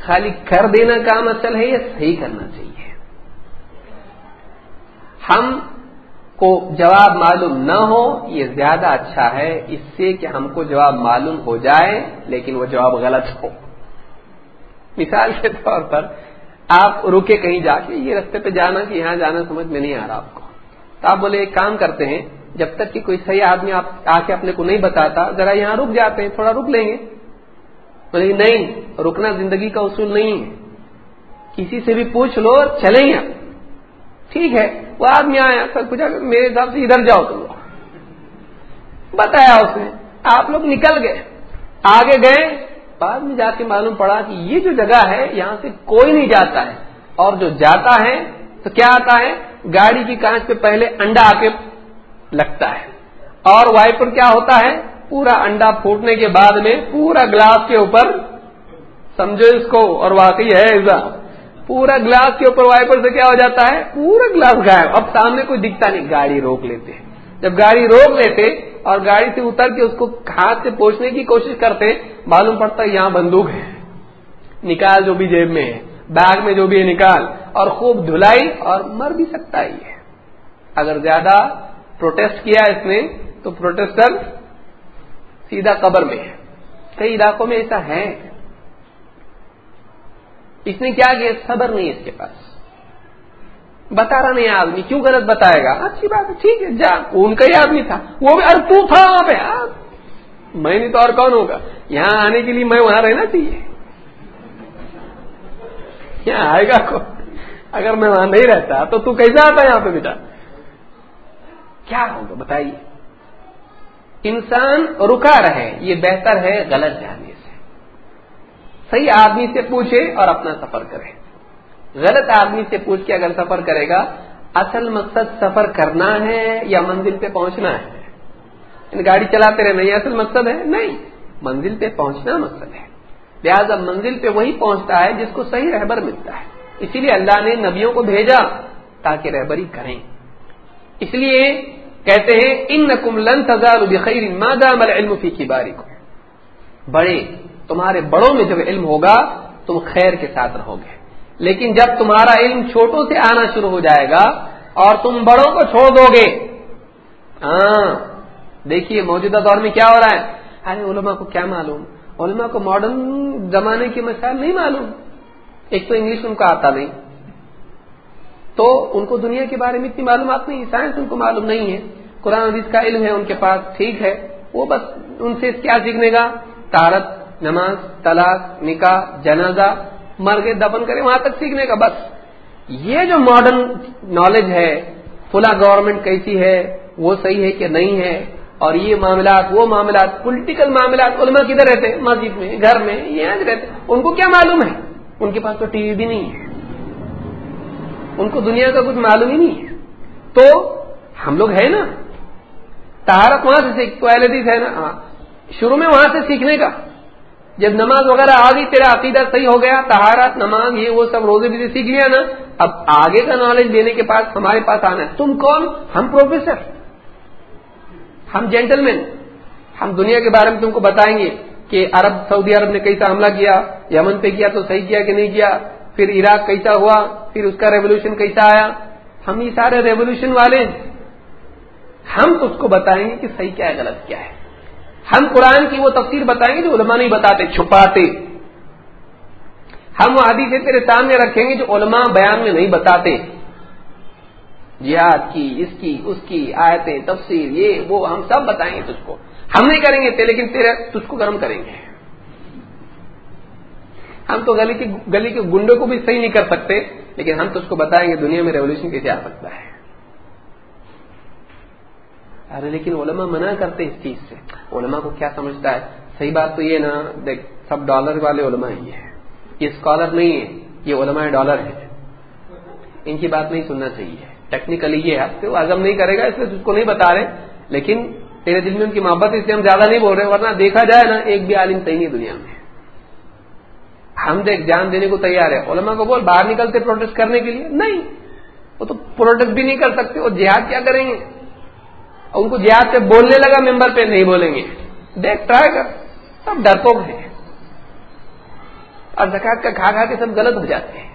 خالی کر دینا کام اصل ہے یا صحیح کرنا چاہیے۔ ہم کو جواب معلوم نہ ہو، یہ زیادہ اچھا ہے۔ اس سے کہ ہم کو جواب معلوم ہو جائے، لیکن وہ جواب غلط ہو۔ مثال کے طور پر آپ رکے کہیں جا کے، یہ رستے پہ جانا کہ یہاں جانا سمجھ میں نہیں آ رہا آپ کو۔ تو آپ بولے، ایک کام کرتے ہیں، جب تک کہ کوئی صحیح آدمی آپ آ کے اپنے کو نہیں بتاتا، ذرا یہاں رک جاتے ہیں، تھوڑا رک لیں گے۔ بولے، نہیں، رکنا زندگی کا اصول نہیں ہے۔ کسی سے بھی پوچھ لو چلیں گے ٹھیک ہے، وہ آدمی آیا، سر پوچھا، میرے حساب سے ادھر جاؤ تم بتایا اس نے، آپ لوگ نکل گئے۔ آگے گئے بعد میں جا کے معلوم پڑا کہ یہ جو جگہ ہے، یہاں سے کوئی نہیں جاتا ہے۔ اور جو جاتا ہے، تو کیا آتا ہے؟ گاڑی کی کانچ پہ پہلے انڈا آ کے لگتا ہے۔ اور وائپر کیا ہوتا ہے؟ پورا انڈا پھوٹنے کے بعد میں پورا گلاس کے اوپر، سمجھو اس کو، اور واقعی ہے ایسا۔ پورا گلاس کے اوپر وائپر سے کیا ہو جاتا ہے؟ پورا گلاس غائب۔ اب سامنے کوئی دکھتا نہیں، گاڑی روک لیتے جب گاڑی روک لیتے اور گاڑی سے اتر کے اس کو ہاتھ سے پوچھنے کی کوشش کرتے معلوم پڑتا ہے یہاں بندوق ہے۔ نکال جو بھی جیب میں ہے بیگ میں جو بھی ہے نکال۔ اور خوب دھلائی اور مر بھی سکتا ہی ہے اگر زیادہ پروٹیسٹ کیا اس نے، تو پروٹیسٹر سیدھا قبر میں ہے۔ کئی علاقوں میں ایسا ہے۔ اس نے کیا کیا صبر نہیں اس کے پاس۔ بتا رہا نہیں آدمی، کیوں غلط بتائے گا؟ اچھی بات ہے، ٹھیک ہے، جا ان کا ہی آدمی تھا، وہ بھی ارے تو تھا وہاں پہ۔ میں نہیں تو اور کون ہوگا؟ یہاں آنے کے لیے میں وہاں رہنا چاہیے۔ یہاں آئے گا کو اگر میں وہاں نہیں رہتا تو تو کیسا آتا یہاں پہ بیٹا؟ کیا ہوگا بتائیے؟ انسان رکا رہے، یہ بہتر ہے، غلط جانے سے۔ صحیح آدمی سے پوچھے اور اپنا سفر کرے۔ غلط آدمی سے پوچھ کے اگر سفر کرے گا، اصل مقصد سفر کرنا ہے یا منزل پہ پہنچنا ہے؟ یعنی گاڑی چلاتے رہنا، یہ اصل مقصد ہے؟ نہیں، منزل پہ پہنچنا مقصد ہے۔ لہذا منزل پہ وہی پہنچتا ہے جس کو صحیح رہبر ملتا ہے۔ اسی لیے اللہ نے نبیوں کو بھیجا تاکہ رہبری کریں۔ اس لیے کہتے ہیں ان نقم لن تزار بخیر مادام العلم فی کی باری کو بڑے، تمہارے بڑوں میں جب علم ہوگا، تم خیر کے ساتھ رہو گے۔ لیکن جب تمہارا علم چھوٹوں سے آنا شروع ہو جائے گا اور تم بڑوں کو چھوڑ دو گے۔ ہاں۔ دیکھیے موجودہ دور میں کیا ہو رہا ہے۔ ارے علماء کو کیا معلوم؟ علماء کو ماڈرن زمانے کی مسائل نہیں معلوم۔ ایک تو انگلش ان کو آتا نہیں۔ تو ان کو دنیا کے بارے میں اتنی معلومات نہیں سائنس ان کو معلوم نہیں ہے۔ قرآن حدیث کا علم ہے، ان کے پاس ٹھیک ہے۔ وہ بس ان سے کیا سیکھنے گا؟ تارت، نماز، طلاق، نکاح، جنازہ۔ مر کے دفن کرے وہاں تک سیکھنے کا، بس۔ یہ جو ماڈرن نالج ہے فلا گورنمنٹ کیسی ہے، وہ صحیح ہے کہ نہیں ہے؟ اور یہ معاملات، وہ معاملات پولیٹیکل معاملات علماء کدھر رہتے؟ مسجد میں، گھر میں یہاں رہتے۔ ان کو کیا معلوم ہے؟ ان کے پاس تو ٹی وی بھی نہیں ہے۔ ان کو دنیا کا کچھ معلوم ہی نہیں ہے۔ تو ہم لوگ ہیں نا تہارت وہاں سے سیکھ ہے نا۔ ہاں شروع میں وہاں سے سیکھنے کا۔ جب نماز وغیرہ آ گئی، تیرا عقیدہ صحیح ہو گیا تہارت نماز، یہ وہ سب روزے بھی سیکھ لیا نا۔ اب آگے کا نالج دینے کے پاس ہمارے پاس آنا ہے۔ تم کون؟ ہم پروفیسر ہم جینٹل مین ہم دنیا کے بارے میں تم کو بتائیں گے کہ عرب، سعودی عرب نے کیسا حملہ کیا، یمن پہ کیا تو صحیح کیا کہ نہیں کیا، پھر عراق کیسا ہوا، پھر اس کا ریولیوشن کیسا آیا۔ ہم یہ سارے ریولیوشن والے ہم اس کو بتائیں گے کہ صحیح کیا ہے، غلط کیا ہے۔ ہم قرآن کی وہ تفسیر بتائیں گے جو علماء نہیں بتاتے، چھپاتے۔ ہم وہ حدیث تیرے سامنے رکھیں گے جو علماء بیان میں نہیں بتاتے۔ جہاد کی، اس کی اس کی آیتیں، تفسیر، یہ، وہ ہم سب بتائیں گے تجھ کو۔ ہم نہیں کریں گے لیکن تیرے تجھ کو گرم کریں گے۔ ہم تو گلی کی، گلی کے گنڈوں کو بھی صحیح نہیں کر سکتے، لیکن ہم تو اس کو بتائیں گے دنیا میں ریولیوشن کیسے آ سکتا ہے۔ ارے لیکن علماء منع کرتے اس چیز سے۔ علماء کو کیا سمجھتا ہے؟ صحیح بات تو یہ نا، دیکھ، سب ڈالر والے علماء ہی ہے یہ اسکالر نہیں ہے یہ علماء ڈالر ہے ان کی بات نہیں سننا چاہیے۔ ٹیکنیکلی یہ ہے ہزم نہیں کرے گا، اس لیے اس کو نہیں بتا رہے۔ لیکن تیرے دل میں ان کی محبت اس لیے ہم زیادہ نہیں بول رہے، ورنہ دیکھا جائے نا، ایک بھی عالم صحیح نہیں دنیا میں۔ ہم دیکھ، جان دینے کو تیار ہے علماء کو بول، باہر نکلتے پروٹیسٹ کرنے کے لیے؟ نہیں۔ وہ تو پروٹیسٹ بھی نہیں کر سکتے، وہ جہاد کیا کریں گے؟ ان کو جہاد سے بولنے لگا، ممبر پہ نہیں بولیں گے۔ دیکھ، ٹرائی کر۔ سب ڈرپوک ہیں۔ اور زکات کا کھا کھا کے سب غلط ہو جاتے ہیں۔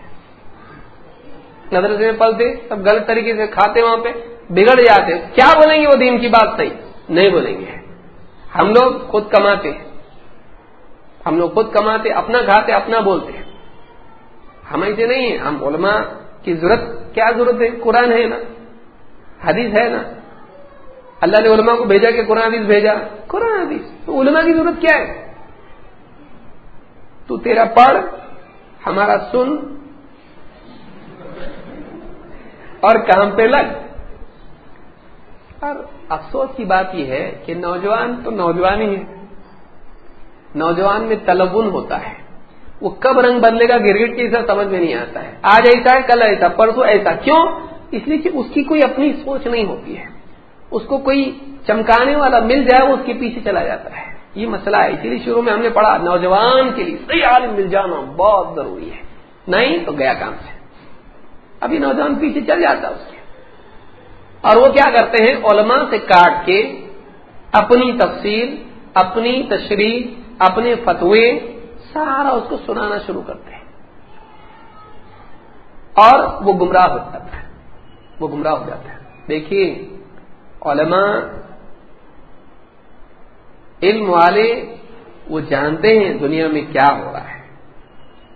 مدرسے میں پلتے، سب غلط طریقے سے کھاتے وہاں پہ، بگڑ جاتے کیا بولیں گے وہ دین کی بات صحیح نہیں بولیں گے۔ ہم لوگ خود کماتے ہیں۔ ہم لوگ خود کماتے، اپنا کھاتے، اپنا بولتے ہم ایسے نہیں ہیں۔ ہم علماء کی ضرورت، کیا ضرورت ہے؟ قرآن ہے نا؟ حدیث ہے نا؟ اللہ نے علماء کو بھیجا کہ قرآن حدیث بھیجا؟ قرآن حدیث. تو علماء کی ضرورت کیا ہے؟ تو تیرا پڑھ، ہمارا سن اور کام پہ لگ۔ اور افسوس کی بات یہ ہے کہ نوجوان تو نوجوان ہی ہے نوجوان میں تلبن ہوتا ہے۔ وہ کب رنگ بدلے گا، گرگٹ کے ساتھ سمجھ میں نہیں آتا ہے۔ آج ایسا ہے، کل ایسا، پرسوں ایسا۔ کیوں؟ اس لیے کہ اس کی کوئی اپنی سوچ نہیں ہوتی ہے۔ اس کو کوئی چمکانے والا مل جائے وہ اس کے پیچھے چلا جاتا ہے۔ یہ مسئلہ ہے۔ اسی لیے شروع میں ہم نے پڑھا، نوجوان کے لیے صحیح عالم مل جانا بہت ضروری ہے۔ نہیں تو گیا کام سے۔ ابھی نوجوان پیچھے چل جاتا اس کے۔ اور وہ کیا کرتے ہیں؟ علماء سے کاٹ کے اپنی تفصیل اپنی تشریح، اپنے فتوے سارا اس کو سنانا شروع کرتے ہیں۔ اور وہ گمراہ ہو جاتا ہے۔ وہ گمراہ ہو جاتا ہے۔ دیکھیے علماء علم والے وہ جانتے ہیں دنیا میں کیا ہو رہا ہے۔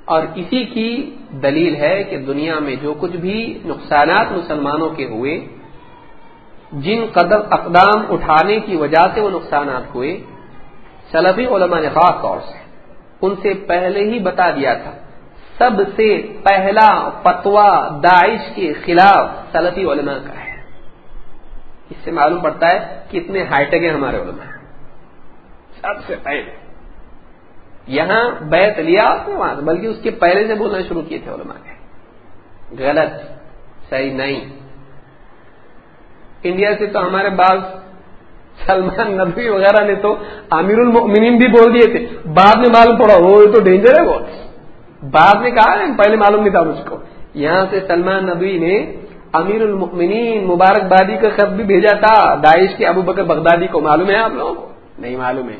اور اسی کی دلیل ہے کہ دنیا میں جو کچھ بھی نقصانات مسلمانوں کے ہوئے، جن قدم اقدام اٹھانے کی وجہ سے وہ نقصانات ہوئے، سلفی علماء نے خاص طور سے ان سے پہلے ہی بتا دیا تھا۔ سب سے پہلا فتوا داعش کے خلاف سلفی علماء کا ہے۔ اس سے معلوم پڑتا ہے کتنے ہائی ٹیک ہیں ہمارے علماء۔ سب سے پہلے۔ یہاں بیت لیا وہاں بلکہ اس کے پہلے سے بولنا شروع کیے تھے علماء نے غلط، صحیح نہیں۔ انڈیا سے تو ہمارے بعض سلمان نبی وغیرہ نے تو امیر المؤمنین بھی بول دیے تھے۔ بعد میں معلوم پڑا، وہ تو ڈینجر ہے بہت بعد میں کہا، پہلے معلوم نہیں تھا مجھ کو۔ یہاں سے سلمان نبی نے امیر المؤمنین مبارک بادی کا خط بھی بھیجا تھا۔ داعش کے ابو بکر بغدادی کو معلوم ہے آپ لوگوں کو؟ نہیں معلوم ہے۔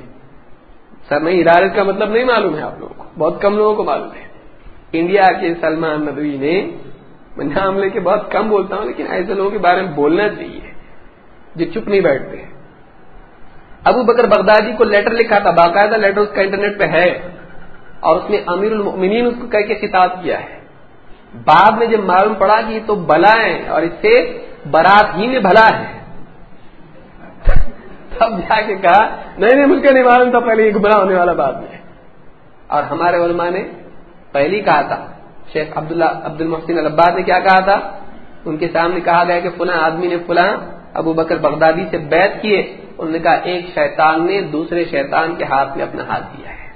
سر نہیں ہدایت کا مطلب نہیں معلوم ہے آپ لوگوں کو۔ بہت کم لوگوں کو معلوم ہے۔ انڈیا کے سلمان نبی نے، میں نام لے کے بہت کم بولتا ہوں، لیکن ایسے لوگوں کے بارے میں بولنا چاہیے جو چپ نہیں بیٹھتے۔ ابو بکر بغدادی کو لیٹر لکھا تھا، باقاعدہ لیٹر اس کا انٹرنیٹ پہ ہے اور اس نے امیر المؤمنین اس کو کہہ کے خطاب کیا ہے۔ بعد میں جب معلوم پڑا کہ یہ تو بلا ہے اور اس سے برات ہی میں بھلا ہے۔ تب جا کے کہا، نہیں نہیں، مجھ کو نہیں معلوم تھا پہلے یہ گمراہ ہونے والا بعد میں۔ اور ہمارے علماء نے پہلی کہا تھا، شیخ عبداللہ عبد المحسن الباد نے کیا کہا تھا؟ ان کے سامنے کہا گیا کہ فلاں آدمی نے فلاں ابو بکر بغدادی سے بیت کیے انہوں نے کہا، ایک شیطان نے دوسرے شیطان کے ہاتھ میں اپنا ہاتھ دیا ہے۔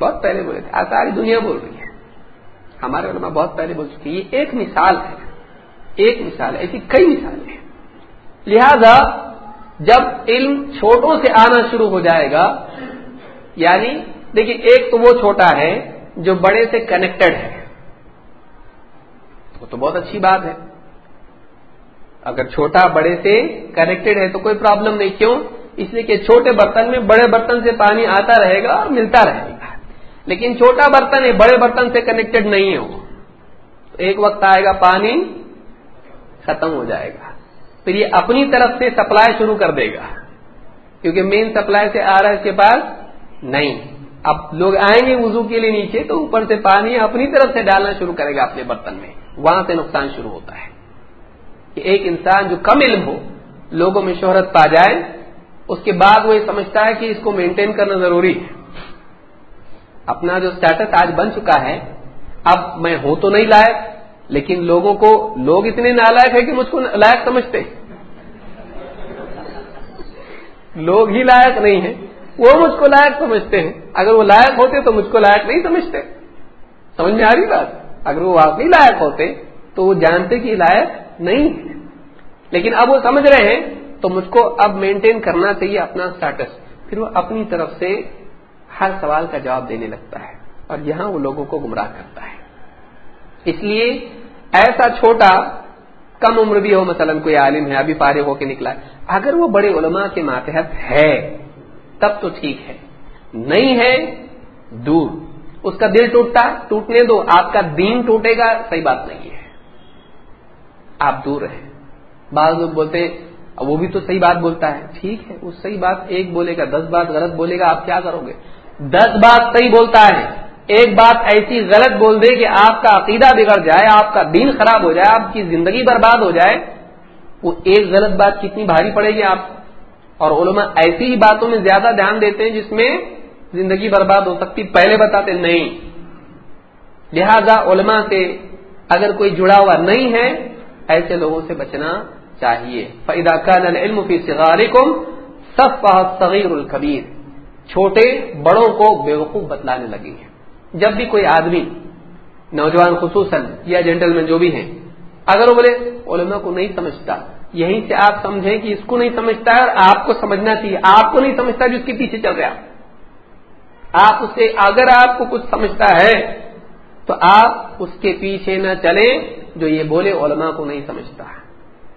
بہت پہلے بولے تھے آج ساری دنیا بول رہی ہے۔ ہمارے علماء بہت پہلے بول چکی یہ ایک مثال ہے، ایک مثال ہے، ایسی کئی مثالیں ہیں۔ لہذا جب علم چھوٹوں سے آنا شروع ہو جائے گا یعنی دیکھیے، ایک تو وہ چھوٹا ہے جو بڑے سے کنیکٹڈ ہے۔ وہ تو بہت اچھی بات ہے۔ اگر چھوٹا بڑے سے کنیکٹڈ ہے تو کوئی پرابلم نہیں، کیوں؟ اس لیے کہ چھوٹے برتن میں بڑے برتن سے پانی آتا رہے گا اور ملتا رہے گا۔ لیکن چھوٹا برتن ہے، بڑے برتن سے کنیکٹڈ نہیں ہو ایک وقت آئے گا، پانی ختم ہو جائے گا۔ پھر یہ اپنی طرف سے سپلائی شروع کر دے گا۔ کیونکہ مین سپلائی سے آ رہا ہے اس کے پاس نہیں۔ اب لوگ آئیں گے وضو کے لیے نیچے تو اوپر سے پانی اپنی طرف سے ڈالنا شروع کرے گا اپنے برتن میں۔ وہاں سے نقصان شروع ہوتا ہے۔ کہ ایک انسان جو کم علم ہو، لوگوں میں شہرت پا جائے، اس کے بعد وہ یہ سمجھتا ہے کہ اس کو مینٹین کرنا ضروری ہے۔ اپنا جو اسٹیٹس آج بن چکا ہے، اب میں ہوں تو نہیں لائق، لیکن لوگوں کو لوگ اتنے نالائق ہیں کہ مجھ کو لائق سمجھتے لوگ ہی لائق نہیں ہیں، وہ مجھ کو لائق سمجھتے ہیں۔ اگر وہ لائق ہوتے تو مجھ کو لائق نہیں سمجھتے۔ سمجھ میں آ رہی بات؟ اگر وہ واقعی لائق ہوتے تو وہ جانتے کہ لائق نہیں ہے۔ لیکن اب وہ سمجھ رہے ہیں تو مجھ کو اب مینٹین کرنا چاہیے اپنا اسٹیٹس پھر وہ اپنی طرف سے ہر سوال کا جواب دینے لگتا ہے اور یہاں وہ لوگوں کو گمراہ کرتا ہے۔ اس لیے ایسا چھوٹا کم عمر بھی ہو، مثلا کوئی عالم ہے، ابھی فارغ ہو کے نکلا ہے، اگر وہ بڑے علماء کے ماتحت ہے، تب تو ٹھیک ہے۔ نہیں ہے، دور۔ اس کا دل ٹوٹتا، ٹوٹنے دو۔ آپ کا دین ٹوٹے گا، صحیح بات نہیں ہے۔ آپ دور رہیں بعض لوگ بولتے ہیں، وہ بھی تو صحیح بات بولتا ہے۔ ٹھیک ہے، وہ صحیح بات ایک بولے گا، دس بات غلط بولے گا، آپ کیا کرو گے؟ دس بات صحیح بولتا ہے، ایک بات ایسی غلط بول دے کہ آپ کا عقیدہ بگڑ جائے، آپ کا دین خراب ہو جائے، آپ کی زندگی برباد ہو جائے، وہ ایک غلط بات کتنی بھاری پڑے گی آپ اور علماء ایسی ہی باتوں میں زیادہ دھیان دیتے ہیں جس میں زندگی برباد ہو سکتی، پہلے بتاتے نہیں۔ لہذا علماء سے اگر کوئی جڑا ہوا نہیں ہے، ایسے لوگوں سے بچنا چاہیے۔ فیدا العلم فی صغارکم صف صغیر الکبیر چھوٹے بڑوں کو بیوقوف بتلانے لگی ہے جب بھی کوئی آدمی، نوجوان خصوصاً، یا جینٹل مین جو بھی ہیں، اگر وہ بولے، علماء کو نہیں سمجھتا، یہیں سے آپ سمجھیں کہ اس کو نہیں سمجھتا اور آپ کو سمجھنا چاہیے، آپ کو نہیں سمجھتا جو اس کے پیچھے چل رہا آپ اسے، اگر آپ کو کچھ سمجھتا ہے، تو آپ اس کے پیچھے نہ چلیں جو یہ بولے، علماء کو نہیں سمجھتا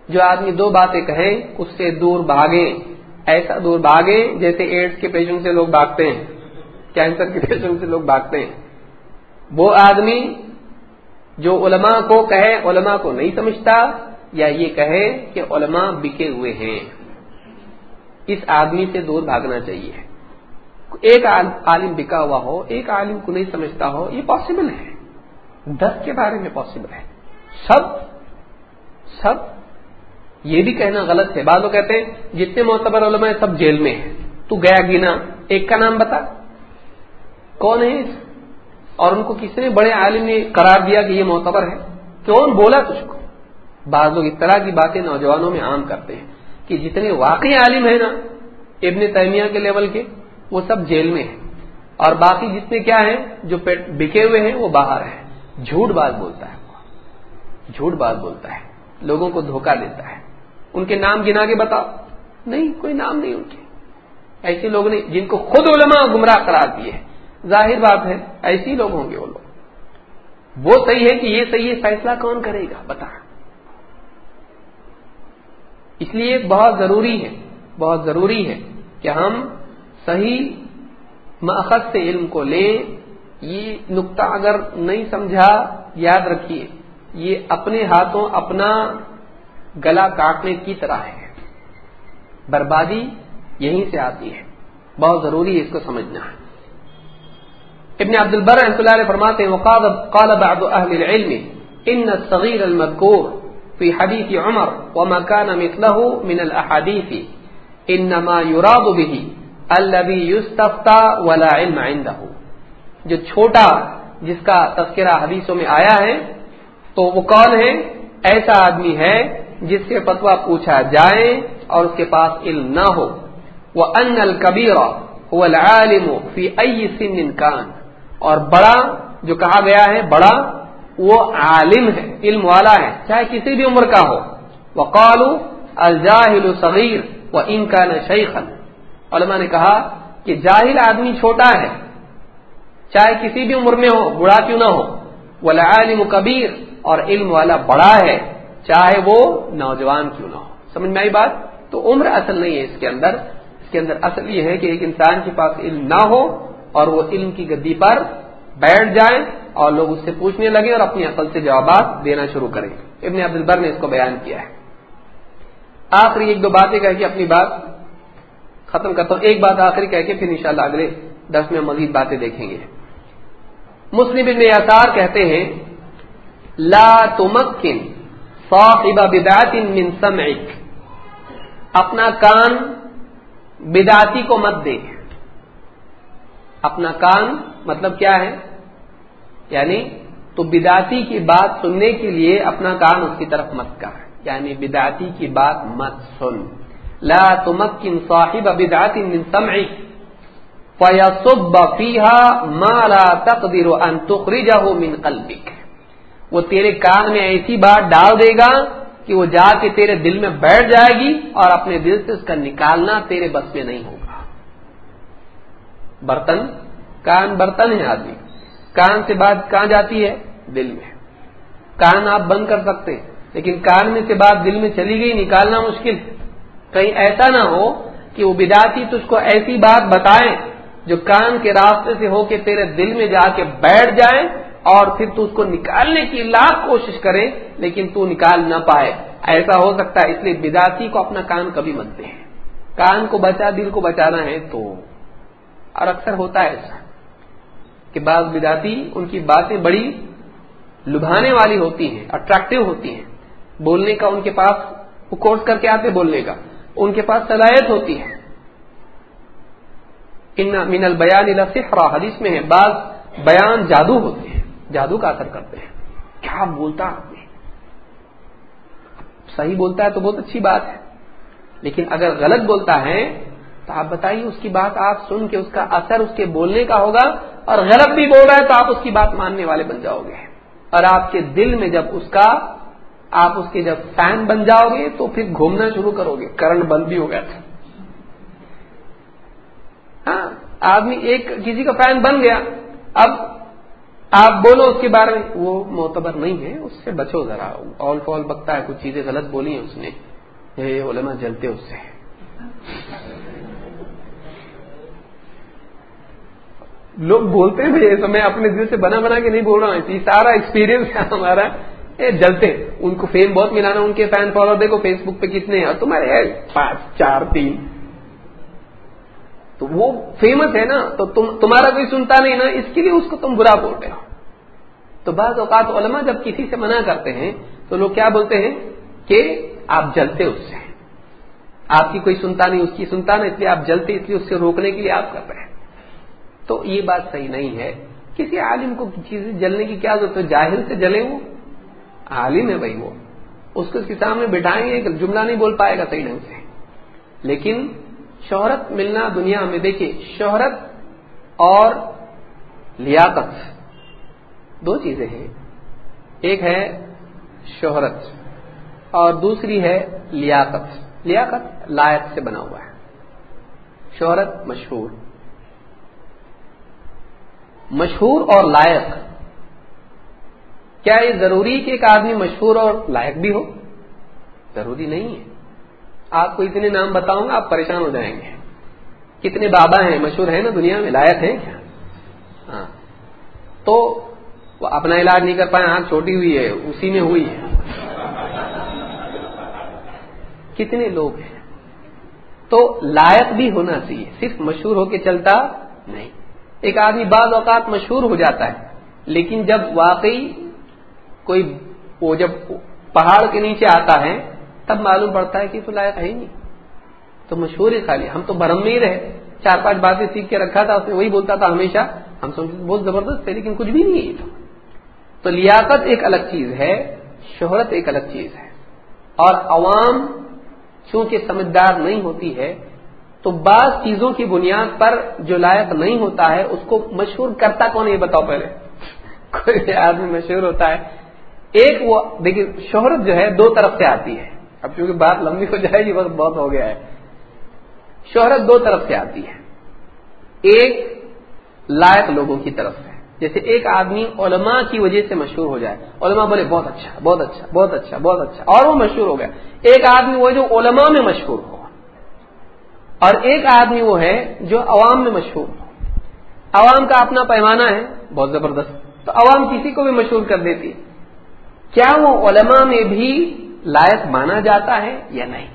جو آدمی دو باتیں کہیں، اس سے دور بھاگیں ایسا دور بھاگیں جیسے ایڈس کے پیشنٹ سے لوگ بھاگتے ہیں، کینسر کے پیشنٹ سے لوگ بھاگتے ہیں۔ وہ آدمی جو علماء کو کہے، علماء کو نہیں سمجھتا، یا یہ کہے کہ علماء بکے ہوئے ہیں۔ اس آدمی سے دور بھاگنا چاہیے۔ ایک عالم بکا ہوا ہو، ایک عالم کو نہیں سمجھتا ہو، یہ پاسبل ہے۔ دس کے بارے میں پاسبل ہے۔ سب سب یہ بھی کہنا غلط ہے۔ بعض لوگ کہتے ہیں، جتنے معتبر علماء ہیں سب جیل میں ہیں۔ تو گیا گینا ایک کا نام بتا۔ کون ہے اور ان کو کسی نے بڑے عالم نے قرار دیا کہ یہ معتبر ہے؟ کون بولا تجھ کو۔ بعض لوگ اس طرح کی باتیں نوجوانوں میں عام کرتے ہیں کہ جتنے واقعی عالم ہیں نا، ابن تیمیہ کے لیول کے، وہ سب جیل میں ہیں۔ اور باقی جتنے کیا ہیں، جو بکے ہوئے ہیں، وہ باہر ہیں۔ جھوٹ بات بولتا ہے۔ جھوٹ بات بولتا ہے۔ لوگوں کو دھوکہ دیتا ہے۔ ان کے نام گنا کے بتاؤ۔ نہیں، کوئی نام نہیں ان کے۔ ایسے لوگ نہیں، جن کو خود علماء گمراہ قرار دیے ظاہر بات ہے، ایسے لوگ ہوں گے وہ لوگ۔ وہ صحیح ہے کہ یہ صحیح ہے فیصلہ کون کرے گا؟ بتا۔ اس لیے بہت ضروری ہے، بہت ضروری ہے کہ ہم صحیح ماخذ سے علم کو لیں۔ یہ نقطہ اگر نہیں سمجھا، یاد رکھیے، یہ اپنے ہاتھوں اپنا گلا کاٹنے کی طرح ہے۔ بربادی یہیں سے آتی ہے۔ بہت ضروری ہے اس کو سمجھنا۔ ہے ابن عبد البر رحمۃ اللہ علیہ فرماتے ہیں، وقال قال بعض اهل العلم، ان الصغير المذكور في حديث عمر وما كان مثله من الاحاديث انما يراد به الذي يستفتى ولا علم عنده۔ جو چھوٹا، جس کا تذکرہ حدیثوں میں آیا ہے، تو وہ کون ہے؟ ایسا آدمی ہے جس سے فتوا پوچھا جائے اور اس کے پاس علم نہ ہو۔ وہ ان الکبیر هو العالم في اي سن كان۔ اور بڑا جو کہا گیا ہے، بڑا، وہ عالم ہے، علم والا ہے، چاہے کسی بھی عمر کا ہو۔ وہ قالو الجاہل صغیر و ان کا نشیخن علما نے کہا کہ جاہل آدمی چھوٹا ہے، چاہے کسی بھی عمر میں ہو بڑا کیوں نہ ہو۔ وہ عالم کبیر اور علم والا بڑا ہے۔ چاہے وہ نوجوان کیوں نہ ہو۔ سمجھ میں آئی بات؟ تو عمر اصل نہیں ہے اس کے اندر۔ اس کے اندر اصل یہ ہے کہ ایک انسان کے پاس علم نہ ہو اور وہ علم کی گدی پر بیٹھ جائیں اور لوگ اس سے پوچھنے لگے اور اپنی عقل سے جوابات دینا شروع کریں۔ ابن عبد البر نے اس کو بیان کیا ہے۔ آخری ایک دو باتیں کہہ کے اپنی بات ختم کرتا ہوں۔ ایک بات آخری کہہ کے پھر انشاءاللہ اگلے دس میں مزید باتیں دیکھیں گے۔ مسلم ابن یسار کہتے ہیں، لا تمکن صاحب بدعت من سمعک۔ اپنا کان بداتی کو مت دے اپنا کان مطلب کیا ہے؟ یعنی تو بداتی کی بات سننے کے لیے اپنا کان اس کی طرف مت کر یعنی بداتی کی بات مت سن۔ لا تمکن صاحب بداتی من سمعک۔ فیصب فیها ما لا تقدر ان تخرجه من قلبك وہ تیرے کان میں ایسی بات ڈال دے گا کہ وہ جا کے تیرے دل میں بیٹھ جائے گی اور اپنے دل سے اس کا نکالنا تیرے بس میں نہیں ہوگا۔ برتن، کان برتن ہے آدمی۔ کان سے بات کہاں جاتی ہے؟ دل میں۔ کان آپ بند کر سکتے ہیں، لیکن کان میں سے بات دل میں چلی گئی، نکالنا مشکل ہے۔ کہیں ایسا نہ ہو کہ وہ بداتی تجھ کو ایسی بات بتائیں جو کان کے راستے سے ہو کے تیرے دل میں جا کے بیٹھ جائے اور پھر تو اس کو نکالنے کی لاکھ کوشش کرے، لیکن تو نکال نہ پائے۔ ایسا ہو سکتا ہے، اس لیے بداتی کو اپنا کان کبھی منتے ہیں۔ کان کو بچا، دل کو بچانا ہے تو۔ اور اکثر ہوتا ہے ایسا کہ بعض بداتی ان کی باتیں بڑی لبھانے والی ہوتی ہیں اٹریکٹو ہوتی ہیں۔ بولنے کا ان کے پاس، وہ کورس کر کے آتے بولنے کا۔ ان کے پاس صلاحیت ہوتی ہے۔ ان من البیان الفرا حدیث میں ہے، بعض بیان جادو ہوتے ہیں۔ جادو کا اثر کرتے ہیں۔ کیا بولتا آدمی؟ صحیح بولتا ہے تو بہت اچھی بات ہے، لیکن اگر غلط بولتا ہے تو آپ بتائیے اس کی بات آپ سن کے اس کا اثر اس کے بولنے کا ہوگا، اور غلط بھی بول رہا ہے تو آپ اس کی بات ماننے والے بن جاؤ گے۔ اور آپ کے دل میں جب اس کا، آپ اس کے جب فین بن جاؤ گے تو پھر گھومنا شروع کرو گے۔ کرنٹ بند بھی ہو گیا تھا۔ ہاں آدمی ایک کسی کا فین بن گیا۔ اب آپ بولو اس کے بارے میں، وہ معتبر نہیں ہے، اس سے بچو ذرا۔ آل فال بکتا ہے، کچھ چیزیں غلط بولی ہیں اس نے۔ علماء، جلتے اس سے۔ لوگ بولتے ہیں بھائی میں اپنے دل سے بنا بنا کے نہیں بول رہا ہوں سارا ایکسپیرینس ہے ہمارا۔ جلتے، ان کو فیم بہت ملانا، ان کے فین فالو دیکھو فیس بک پہ کتنے ہیں۔ اور تمہارے پانچ، چار، تین۔ تو وہ فیمس ہے نا، تو تم، تمہارا کوئی سنتا نہیں نا، اس کے لیے اس کو تم برا بول رہے ہو۔ تو بعض اوقات علماء جب کسی سے منع کرتے ہیں، تو لوگ کیا بولتے ہیں؟ کہ آپ جلتے اس سے۔ آپ کی کوئی سنتا نہیں، اس کی سنتا نا اس لیے آپ جلتے، اس لیے اس سے روکنے کے لیے آپ کر رہے ہیں۔ تو یہ بات صحیح نہیں ہے۔ کسی عالم کو چیزیں جلنے کی کیا ضرورت ہے؟ جاہل سے جلے وہ۔ عالم ہے بھائی وہ۔ اس کو اس کے سامنے بٹھائیں گے جملہ نہیں بول پائے گا صحیح ڈھنگ سے۔ لیکن شہرت ملنا دنیا میں دیکھیے شہرت اور لیاقت دو چیزیں ہیں۔ ایک ہے شہرت اور دوسری ہے لیاقت۔ لیاقت لائق سے بنا ہوا ہے۔ شہرت مشہور۔ مشہور اور لائق۔ کیا یہ ضروری کہ ایک آدمی مشہور اور لائق بھی ہو؟ ضروری نہیں ہے۔ آپ کو اتنے نام بتاؤں گا، آپ پریشان ہو جائیں گے۔ کتنے بابا ہیں، مشہور ہیں نا دنیا میں، لائق ہیں کیا؟ ہاں۔ تو وہ اپنا علاج نہیں کر پائے آنکھ چھوٹی ہوئی ہے، اسی میں ہوئی ہے۔ کتنے لوگ ہیں۔ تو لائق بھی ہونا چاہیے، صرف مشہور ہو کے چلتا نہیں۔ ایک آدمی بعض اوقات مشہور ہو جاتا ہے، لیکن جب واقعی کوئی وہ جب پہاڑ کے نیچے آتا ہے تب معلوم پڑتا ہے کہ تو لائق ہے ہی نہیں۔ تو مشہور ہی خالی۔ ہم تو برہم میں ہی رہے۔ چار پانچ باتیں سیکھ کے رکھا تھا، اس نے وہی بولتا تھا ہمیشہ۔ ہم سمجھتے بہت زبردست ہے لیکن کچھ بھی نہیں ہے۔ تو لیاقت ایک الگ چیز ہے، شہرت ایک الگ چیز ہے۔ اور عوام چونکہ سمجھدار نہیں ہوتی ہے، تو بعض چیزوں کی بنیاد پر جو لائق نہیں ہوتا ہے، اس کو مشہور کرتا کون یہ بتاؤ پہلے۔ کوئی آدمی مشہور ہوتا ہے۔ ایک وہ، دیکھیے، شہرت جو ہے، دو طرف سے آتی ہے۔ اب چونکہ بات لمبی ہو جائے گی، وقت بہت ہو گیا ہے۔ شہرت دو طرف سے آتی ہے۔ ایک لائق لوگوں کی طرف سے۔ جیسے ایک آدمی علماء کی وجہ سے مشہور ہو جائے۔ علماء بولے، بہت اچھا بہت اچھا بہت اچھا بہت اچھا اور وہ مشہور ہو گیا۔ ایک آدمی وہ جو علماء میں مشہور ہو، اور ایک آدمی وہ ہے جو عوام میں مشہور ہو۔ عوام کا اپنا پیمانہ ہے، بہت زبردست۔ تو عوام کسی کو بھی مشہور کر دیتی کیا وہ علماء میں بھی لائق مانا جاتا ہے یا نہیں؟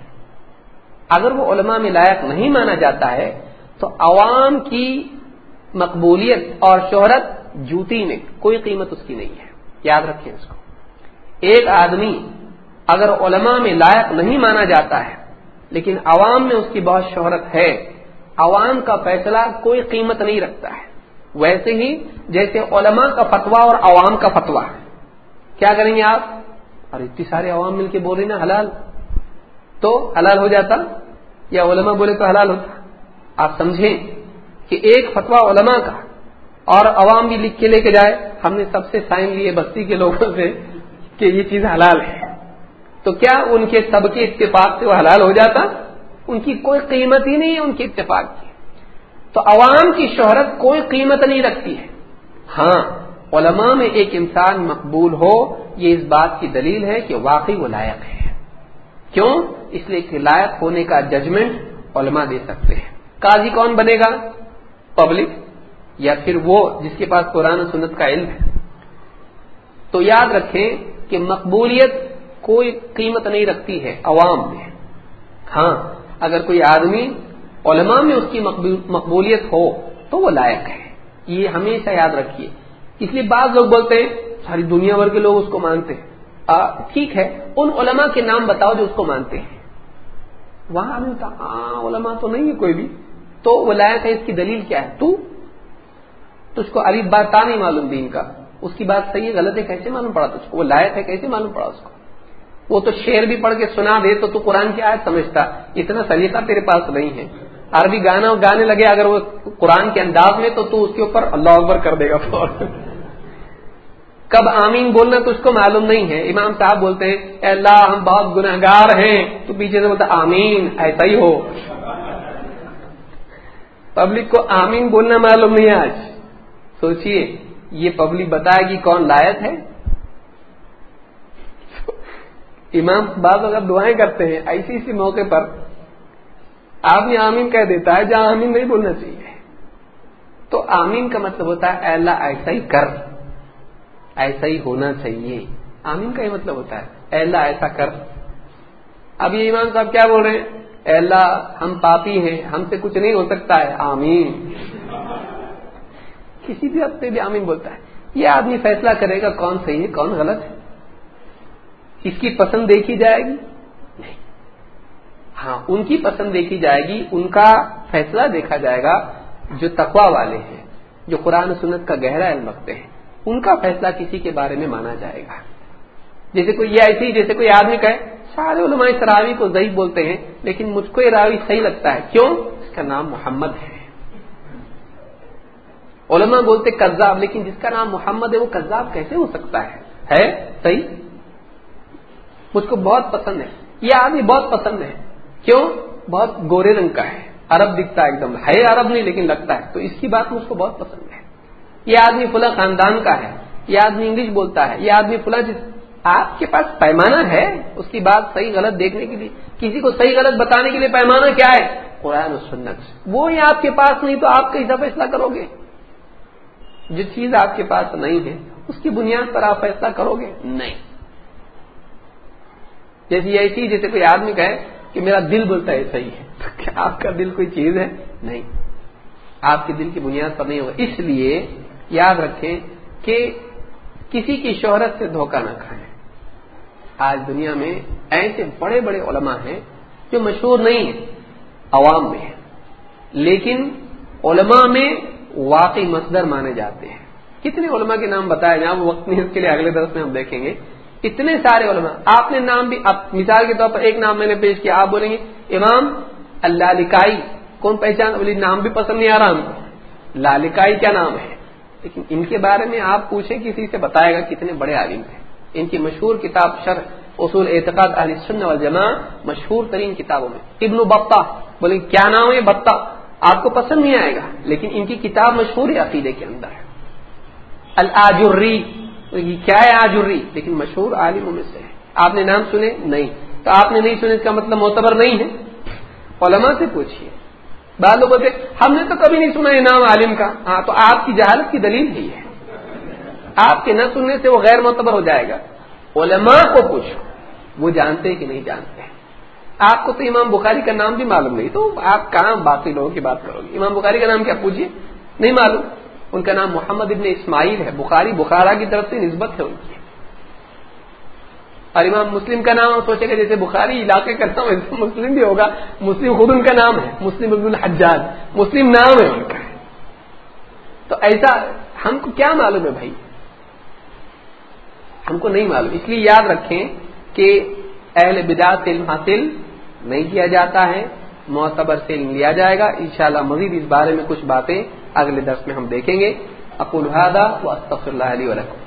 اگر وہ علماء میں لائق نہیں مانا جاتا ہے، تو عوام کی مقبولیت اور شہرت جوتی میں کوئی قیمت اس کی نہیں ہے۔ یاد رکھیں اس کو۔ ایک آدمی اگر علماء میں لائق نہیں مانا جاتا ہے، لیکن عوام میں اس کی بہت شہرت ہے، عوام کا فیصلہ کوئی قیمت نہیں رکھتا ہے۔ ویسے ہی جیسے علماء کا فتوا اور عوام کا فتوا کیا کریں گے آپ؟ اور اتنی سارے عوام مل کے بول رہے نا حلال، تو حلال ہو جاتا۔ یا علماء بولے تو حلال ہوتا۔ آپ سمجھیں کہ ایک فتوا علماء کا اور عوام بھی لکھ کے لے کے جائے۔ ہم نے سب سے سائن لیے بستی کے لوگوں سے کہ یہ چیز حلال ہے۔ تو کیا ان کے سب کے اتفاق سے وہ حلال ہو جاتا؟ ان کی کوئی قیمت ہی نہیں ہے ان کے اتفاق کی۔ تو عوام کی شہرت کوئی قیمت نہیں رکھتی ہے۔ ہاں علماء میں ایک انسان مقبول ہو، یہ اس بات کی دلیل ہے کہ واقعی وہ لائق ہے۔ کیوں؟ اس لیے کہ لائق ہونے کا ججمنٹ علماء دے سکتے ہیں۔ قاضی کون بنے گا؟ پبلک یا پھر وہ جس کے پاس قرآن و سنت کا علم ہے؟ تو یاد رکھیں کہ مقبولیت کوئی قیمت نہیں رکھتی ہے عوام میں۔ ہاں اگر کوئی آدمی علماء میں اس کی مقبولیت ہو تو وہ لائق ہے۔ یہ ہمیشہ یاد رکھیے۔ اس لیے بعض لوگ بولتے ہیں، ساری دنیا بھر کے لوگ اس کو مانتے ہیں۔ ٹھیک ہے، ان علماء کے نام بتاؤ جو اس کو مانتے ہیں۔ وہاں آدمی ہاں علماء تو نہیں ہے کوئی بھی۔ تو وہ لائق ہے، اس کی دلیل کیا ہے؟ تو اس کو ابھی بات تا نہیں معلوم دین کا۔ اس کی بات صحیح ہے، غلط ہے، کیسے معلوم پڑا تجھ کو؟ وہ لائق ہے، کیسے معلوم پڑا اس کو؟ وہ تو شعر بھی پڑھ کے سنا دے تو تو قرآن کی آیت سمجھتا۔ اتنا سلیقہ تیرے پاس نہیں ہے۔ عربی گانا گانے لگے، اگر وہ قرآن کے انداز میں تو تو اس کے اوپر اللہ اکبر کر دے گا۔ کب آمین بولنا تو اس کو معلوم نہیں ہے۔ امام صاحب بولتے ہیں، اے اللہ ہم بہت گناہ گار ہیں۔ تو پیچھے سے بولتا آمین، ایسا ہی ہو۔ پبلک کو آمین بولنا معلوم نہیں ہے آج۔ سوچئے، یہ پبلک بتائے گی کون لائق ہے؟ امام بعض اگر دعائیں کرتے ہیں، ایسی اسی موقع پر آپ نے آمین کہہ دیتا ہے جہاں آمین نہیں بولنا چاہیے۔ تو آمین کا مطلب ہوتا ہے، اے اللہ ایسا ہی کر۔ ایسا ہی ہونا چاہیے۔ آمین کا یہ مطلب ہوتا ہے۔ اے اللہ ایسا کر۔ اب یہ امام صاحب کیا بول رہے ہیں؟ اے اللہ ہم پاپی ہیں، ہم سے کچھ نہیں ہو سکتا ہے۔ آمین۔ کسی بھی حد پہ بھی آمین بولتا ہے۔ یہ آدمی فیصلہ کرے گا کون صحیح ہے، کون غلط ہے۔ اس کی پسند دیکھی جائے گی؟ نہیں۔ ہاں ان کی پسند دیکھی جائے گی، ان کا فیصلہ دیکھا جائے گا جو تقوا والے ہیں، جو قرآن سنت کا گہرا علم رکھتے ہیں۔ ان کا فیصلہ کسی کے بارے میں مانا جائے گا۔ جیسے کوئی یہ ایسی جیسے کوئی آدمی کہے، سارے علماء اس راوی کو ضعیف بولتے ہیں، لیکن مجھ کو یہ راوی صحیح لگتا ہے۔ کیوں؟ اس کا نام محمد ہے۔ علماء بولتے کذاب، لیکن جس کا نام محمد ہے، وہ کذاب کیسے ہو سکتا ہے؟ ہے؟ صحیح؟ مجھ کو بہت پسند ہے۔ یہ آدمی بہت پسند ہے۔ کیوں؟ بہت گورے رنگ کا ہے۔ عرب دکھتا ہے ایک دم۔ ہے عرب نہیں، لیکن لگتا ہے۔ تو اس کی بات مجھ کو بہت پسند ہے۔ یہ آدمی فلاں خاندان کا ہے، یہ آدمی انگلش بولتا ہے، یہ آدمی فلاں جس آپ کے پاس پیمانہ ہے؟ اس کی بات صحیح غلط دیکھنے کے لیے، کسی کو صحیح غلط بتانے کے لیے پیمانہ کیا ہے؟ قرآن و سنت۔ وہ ہی آپ کے پاس نہیں تو آپ کیسا فیصلہ کرو گے؟ جو چیز آپ کے پاس نہیں ہے، اس کی بنیاد پر آپ فیصلہ کرو گے؟ نہیں۔ جیسے ایسی جیسے کوئی آدمی کہے کہ میرا دل بولتا ہے صحیح ہے۔ تو کیا آپ کا دل کوئی چیز ہے؟ نہیں۔ آپ کے دل کی بنیاد پر نہیں ہوگا۔ اس لیے یاد رکھیں کہ کسی کی شہرت سے دھوکہ نہ کھائیں۔ آج دنیا میں ایسے بڑے بڑے علماء ہیں جو مشہور نہیں ہیں، عوام میں ہیں، لیکن علماء میں واقعی مصدر مانے جاتے ہیں۔ کتنے علماء کے نام بتایا جائیں وقت نہیں، اس کے لیے اگلے درس میں ہم دیکھیں گے۔ اتنے سارے علماء، آپ نے نام بھی مثال کے طور پر ایک نام میں نے پیش کیا، آپ بولیں گے، امام اللہ لکائی کون پہچان بولی نام بھی پسند نہیں آ رہا ہم کو۔ لالکائی کیا نام ہے؟ لیکن ان کے بارے میں آپ پوچھیں، کسی سے بتائے گا کتنے بڑے عالم ہیں۔ ان کی مشہور کتاب شر اصول اعتقاد علی سن والجماع مشہور ترین کتابوں میں۔ ابن بتا بولے کیا نام ہے بتا آپ کو پسند نہیں آئے گا، لیکن ان کی کتاب مشہور ہے عقیدے کے اندر۔ ہے الجری کیا ہے آجری؟ لیکن مشہور عالموں میں سے ہے۔ آپ نے نام سنے؟ نہیں۔ تو آپ نے نہیں سنے اس کا مطلب معتبر نہیں ہے۔ علماء سے پوچھیے بعض لوگ بولتے ہم نے تو کبھی نہیں سنا انعام عالم کا. ہاں تو آپ کی جہالت کی دلیل ہی ہے. آپ کے نہ سننے سے وہ غیر معتبر ہو جائے گا. علماء کو پوچھو. وہ جانتے کہ نہیں جانتے آپ کو تو امام بخاری کا نام بھی معلوم نہیں. تو آپ کہاں باقی لوگوں کی بات کرو گے؟ امام بخاری کا نام کیا پوچھیے نہیں معلوم. ان کا نام محمد ابن اسماعیل ہے. بخاری، بخارا کی طرف سے نسبت ہے ان کی. اور امام مسلم کا نام سوچے گا جیسے بخاری علاقے کا نام ویسے مسلم بھی ہوگا۔ مسلم خود ان کا نام ہے، مسلم ابن الحجاج۔ مسلم نام ہے ان کا۔ تو ایسا ہم کو کیا معلوم ہے بھائی؟ ہم کو نہیں معلوم۔ اس لیے یاد رکھیں کہ اہل بداعت سے علم حاصل نہیں کیا جاتا ہے۔ معتبر سے علم لیا جائے گا۔ انشاءاللہ مزید اس بارے میں کچھ باتیں اگلے درس میں ہم دیکھیں گے۔ اکول و استفر اللہ علیہ وسلم